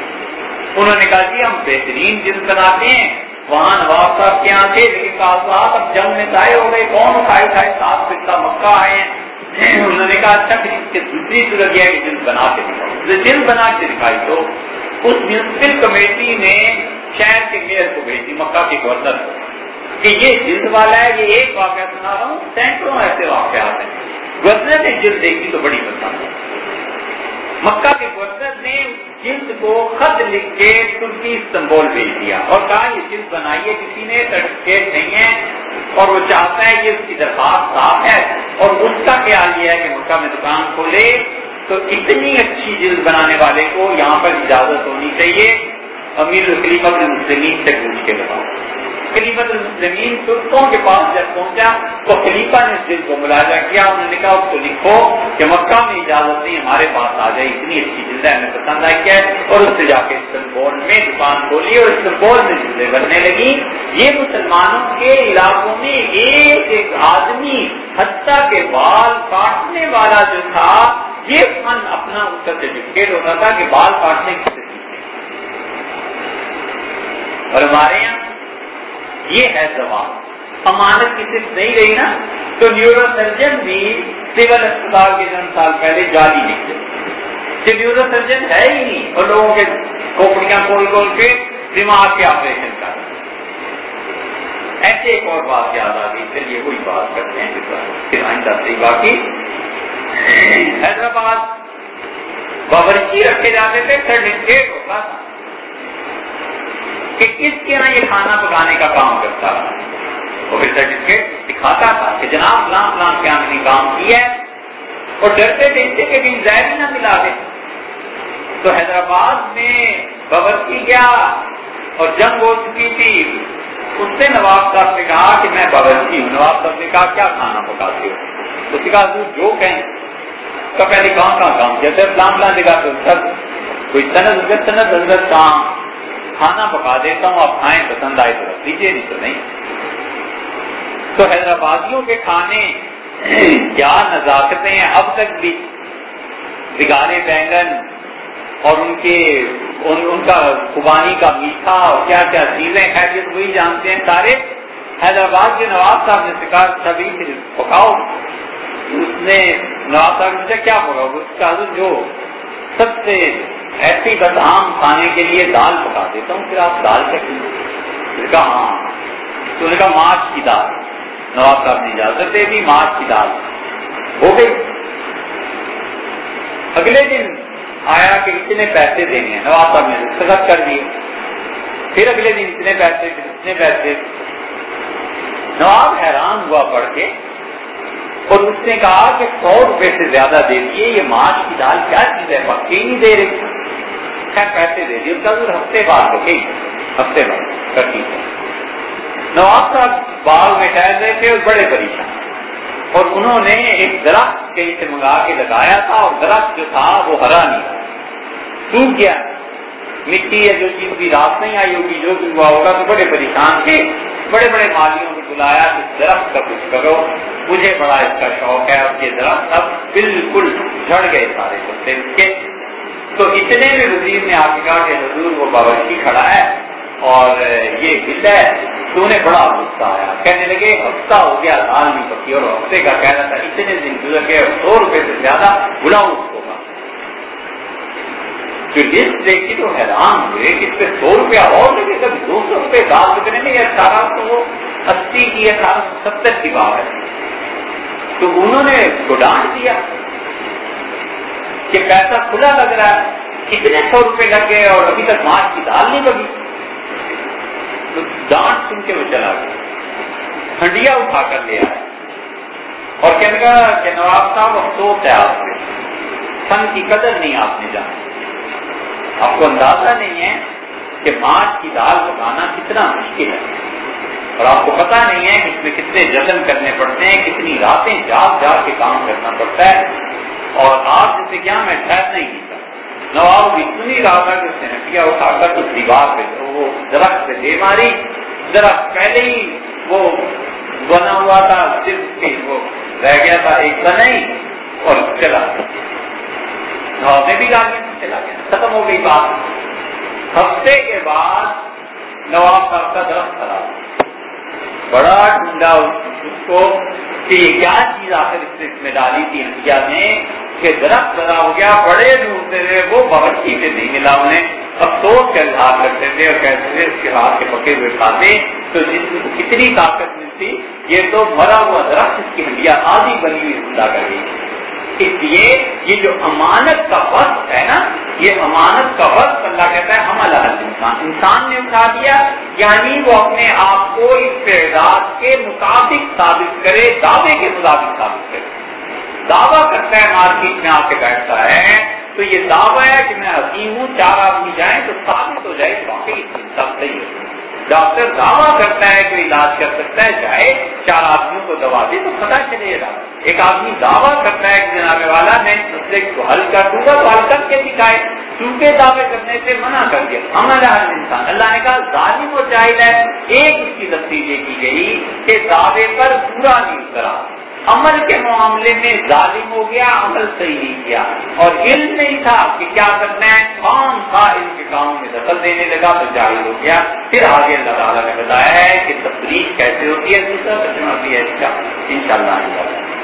انہوں نے کہا جی ہم بہترین جلد بناتے ہیں، وہاں نواب صاحب کے یہاں تھے، لیکن کاغذات اب جنگ میں طے ہو گئے۔ کون اٹھائے اٹھائے سات پھر مکہ آئے ہیں۔ انہوں نے کہا اچھا پھر اس کے دوسری صورت یہ ہے کہ جلد بنا کے دکھائی۔ جلد بنا کے دکھائی تو، اس میونسپل کمیٹی نے شہر کے میئر کو بھیجی، مکہ کے گورنر کو۔ کہ یہ جلد والا ہے، یہ ایک واقعہ سنا رہا ہوں، سینکڑوں ایسے واقعات ہیں۔ گورنر نے جلد دیکھی تو بڑی پسند مکہ کے گورنر نے جلد کو خط لکھ کے ترکی استنبول بھیج دیا اور کہا، یہ جلد بنائیے، کسی نے سرٹیفکیٹ نہیں ہے اور وہ چاہتا ہے کہ اس کی درخواست صاف ہے اور اس کا خیال یہ ہے کہ مکہ میں دکان کھولے تو اتنی اچھی جلد بنانے والے کو یہاں پر اجازت ہونی چاہیے۔ امیر الخلیفہ زمین سے پوچھ کے بتاؤ خلیفت المسلمین ترکوں کے پاس جب پہنچا تو خلیفہ نے اس دل کو ملاحظہ کیا، انہوں نے کہا، اس کو لکھو کہ مکہ میں اجازت نہیں، ہمارے پاس آ جائے، اتنی اچھی جلد ہے ہمیں پسند آئی کیا ہے اور اس سے جا کے استنبول میں دکان کھولی اور استنبول میں جلدیں بننے لگی۔ یہ مسلمانوں کے علاقوں میں ایک ایک آدمی حتیٰ کے بال کاٹنے والا جو تھا، یہ فن اپنا اس کا سرٹیفکیٹ ہوتا تھا کہ بال کاٹنے کی اور ہمارے یہاں یہ ہے دوا امانت کی صرف نہیں رہی نا، تو نیورو سرجن بھی سول اسپتال کے چند سال پہلے جالی لکھتے کہ نیورو سرجن ہے ہی نہیں، اور لوگوں کے کھوپڑیاں کھول کھول کے دماغ کے آپریشن کر۔ ایسے ایک اور بات یاد آ گئی چلیے وہی بات کرتے ہیں پھر آئندہ سے باقی۔ حیدرآباد باورچی جی رکھے جاتے تھے، سرٹیفکیٹ ہوتا تھا۔ کہ کس کے یہاں یہ کھانا پکانے کا کام کرتا رہا وہ پھر سرٹیفکیٹ دکھاتا تھا کہ جناب فلان فلان کے یہاں کام کیا ہے۔ اور ڈرتے تھے اس سے کہ کہیں ظاہر نہ ملا دے۔ تو حیدرآباد میں باورچی گیا اور جنگ ہو چکی تھی۔ اس سے نواب صاحب نے کہا کہ میں باورچی ہوں۔ نواب صاحب نے کہا، کیا کھانا پکاتے ہو؟ اس نے کہا، حضور جو کہیں. کا پہلے کہاں کہاں کام کیا؟ سر فلان فلان جگہ تو سب کوئی سند سند حضرت کہاں کھانا پکا دیتا ہوں آپ کھائیں پسند آئے تو رکھ لیجیے نہیں تو نہیں۔ تو حیدرآبادیوں کے کھانے کیا نزاکتیں ہیں؟ اب تک بھی بگارے بینگن اور ان کے ان, ان کا خوبانی کا میٹھا اور کیا کیا چیزیں خیریت وہی جانتے ہیں سارے۔ حیدرآباد کے نواب صاحب نے سکھا سبھی پکاؤ۔ اس نے نواب صاحب نے کیا پکاؤ؟ اس کا جو سب سے ایسی بس عام کھانے کے لیے دال پکا دیتا ہوں، پھر آپ دال پھر کہا ہاں۔ تو نے کہا ماچ کی دال۔ نواب صاحب نے اجازت دے دی ماچ کی دال۔ ہو گئی۔ اگلے دن آیا کہ اتنے پیسے دینے ہیں۔ نواب صاحب نے دستخط کر دیے۔ پھر اگلے دن اتنے پیسے اتنے پیسے۔ نواب حیران ہوا پڑھ کے اور اس نے کہا کہ سو روپے سے زیادہ دے دیے، یہ ماچ کی دال کیا چیز ہے؟ پکی نہیں دے رہی۔ خیر پیسے دے دیے ہفتے بعد رکھے ہفتے بعد کرتی ہے نواب صاحب باغ میں ٹہل رہے تھے اور بڑے پریشان اور انہوں نے ایک درخت کہیں سے منگا کے لگایا تھا اور درخت جو تھا وہ ہرا نہیں سوکھ گیا۔ مٹی یا جو چیز بھی رات نہیں آئی ہوگی، جو بھی ہوا ہوگا تو بڑے پریشان تھے۔ بڑے بڑے مالیوں کو بلایا کہ درخت کا کچھ کرو۔ مجھے بڑا اس کا شوق ہے اور یہ درخت اب بالکل جھڑ گئے سارے۔ پتے اس کے تو اتنے میں وزیر نے آپ کہا کہ حضور وہ باورچی کھڑا ہے اور یہ ہل ہے، تو انہیں بڑا غصہ آیا۔ کہنے لگے ہفتہ ہو گیا دال نہیں پکی اور ہفتے کا کہہ رہا تھا، اتنے دن گزر گئے اور سو روپے سے زیادہ بلاؤں اس کو جو لسٹ دیکھی تو حیران ہوئے کہ اس پہ سو روپیہ اور لگے کبھی دو سو روپئے دال بکنے میں اٹھارہ سو اسی کی اٹھارہ سو ستر کی بات ہے۔ تو انہوں نے اس دیا کہ پیسہ کھلا لگ رہا ہے، کتنے سو روپے لگ گئے اور ابھی تک مارچ کی دال نہیں بگی۔ تو ڈانٹ سن کے وہ چلا گیا۔ ٹھنڈیا اٹھا کر لے آیا۔ اور کہنے کا کہ نواب صاحب افسوس ہے آپ سے سن کی قدر نہیں آپ نے جانا۔ آپ کو اندازہ نہیں ہے کہ ماچ کی دال پکانا کتنا مشکل ہے۔ اور آپ کو پتا نہیں ہے اس میں کتنے جشن کرنے پڑتے ہیں، کتنی راتیں جاگ جاگ کے کام کرنا پڑتا ہے۔ اور آپ جیسے کیا میں ٹھہر نہیں دیتا نواب بھی اتنی رات ہے کہ اس نے ہٹیا اٹھا کر اس دیوار پہ وہ درخت سے دے ماری درخت پہلے ہی وہ بنا ہوا تھا، صرف وہ رہ گیا تھا، ایک بنائی اور چلا نواب نے بھی لا گاڑی چلا گیا۔ ختم ہو گئی بات۔ ہفتے کے بعد نواب صاحب کا درخت خراب بڑا ڈھونڈا اس کو کہ یہ کیا چیز آخر اس میں ڈالی تھی؟ انڈیا نے کہ درخت بڑا ہو گیا، بڑے ڈھونڈتے تھے، وہ باورچی سے نہیں ملا انہیں۔ افسوس کا اظہار کرتے تھے اور کہتے تھے اس کے ہاتھ کے پکے ہوئے کھاتے تو جس کو کتنی طاقت ملتی، یہ تو مرا ہوا درخت، اس کی ہڈیاں آدھی بنی ہوئی زندہ کر گئی اس لیے یہ جو امانت کا وقت ہے نا، یہ امانت کا وقت اللہ کہتا ہے ہم اللہ انسان انسان نے اٹھا دیا یعنی وہ اپنے آپ کو اس اعداد کے مطابق ثابت کرے، دعوے کے مطابق ثابت کرے۔ دعویٰ کرتا ہے مارکیٹ میں آ کے بیٹھتا ہے، تو یہ دعویٰ ہے کہ میں حکیم ہوں، چار آدمی جائیں تو ثابت ہو جائے واقعی سب صحیح ہے۔ ڈاکٹر دعویٰ کرتا ہے کہ علاج کر سکتا ہے، چاہے چار آدمیوں کو دوا دے، تو پتا چلے گا ایک آدمی دعویٰ کرتا ہے کہ جناب والا میں مسئلے کو حل کر دوں گا، تو حل کر کے دکھائے۔ چونکہ دعوے کرنے سے منع کر دیا۔ ہمارا ہر انسان۔ اللہ نے کہا، ظالم و جاہل ہے۔ ایک اس کی تفصیل یہ کی گئی کہ دعوے پر پورا نہیں کرا۔ عمل کے معاملے میں ظالم ہو گیا، عمل صحیح نہیں کیا۔ اور علم نہیں تھا کہ کیا کرنا ہے۔ کون تھا ان کے کاموں میں دخل دینے لگا تو جاہل ہو گیا۔ پھر آگے اللہ تعالیٰ نے بتایا ہے کہ تفریح کیسے ہوتی ہے۔ دوسرا ترجمہ بھی ہے اس کا۔ ان شاء اللہ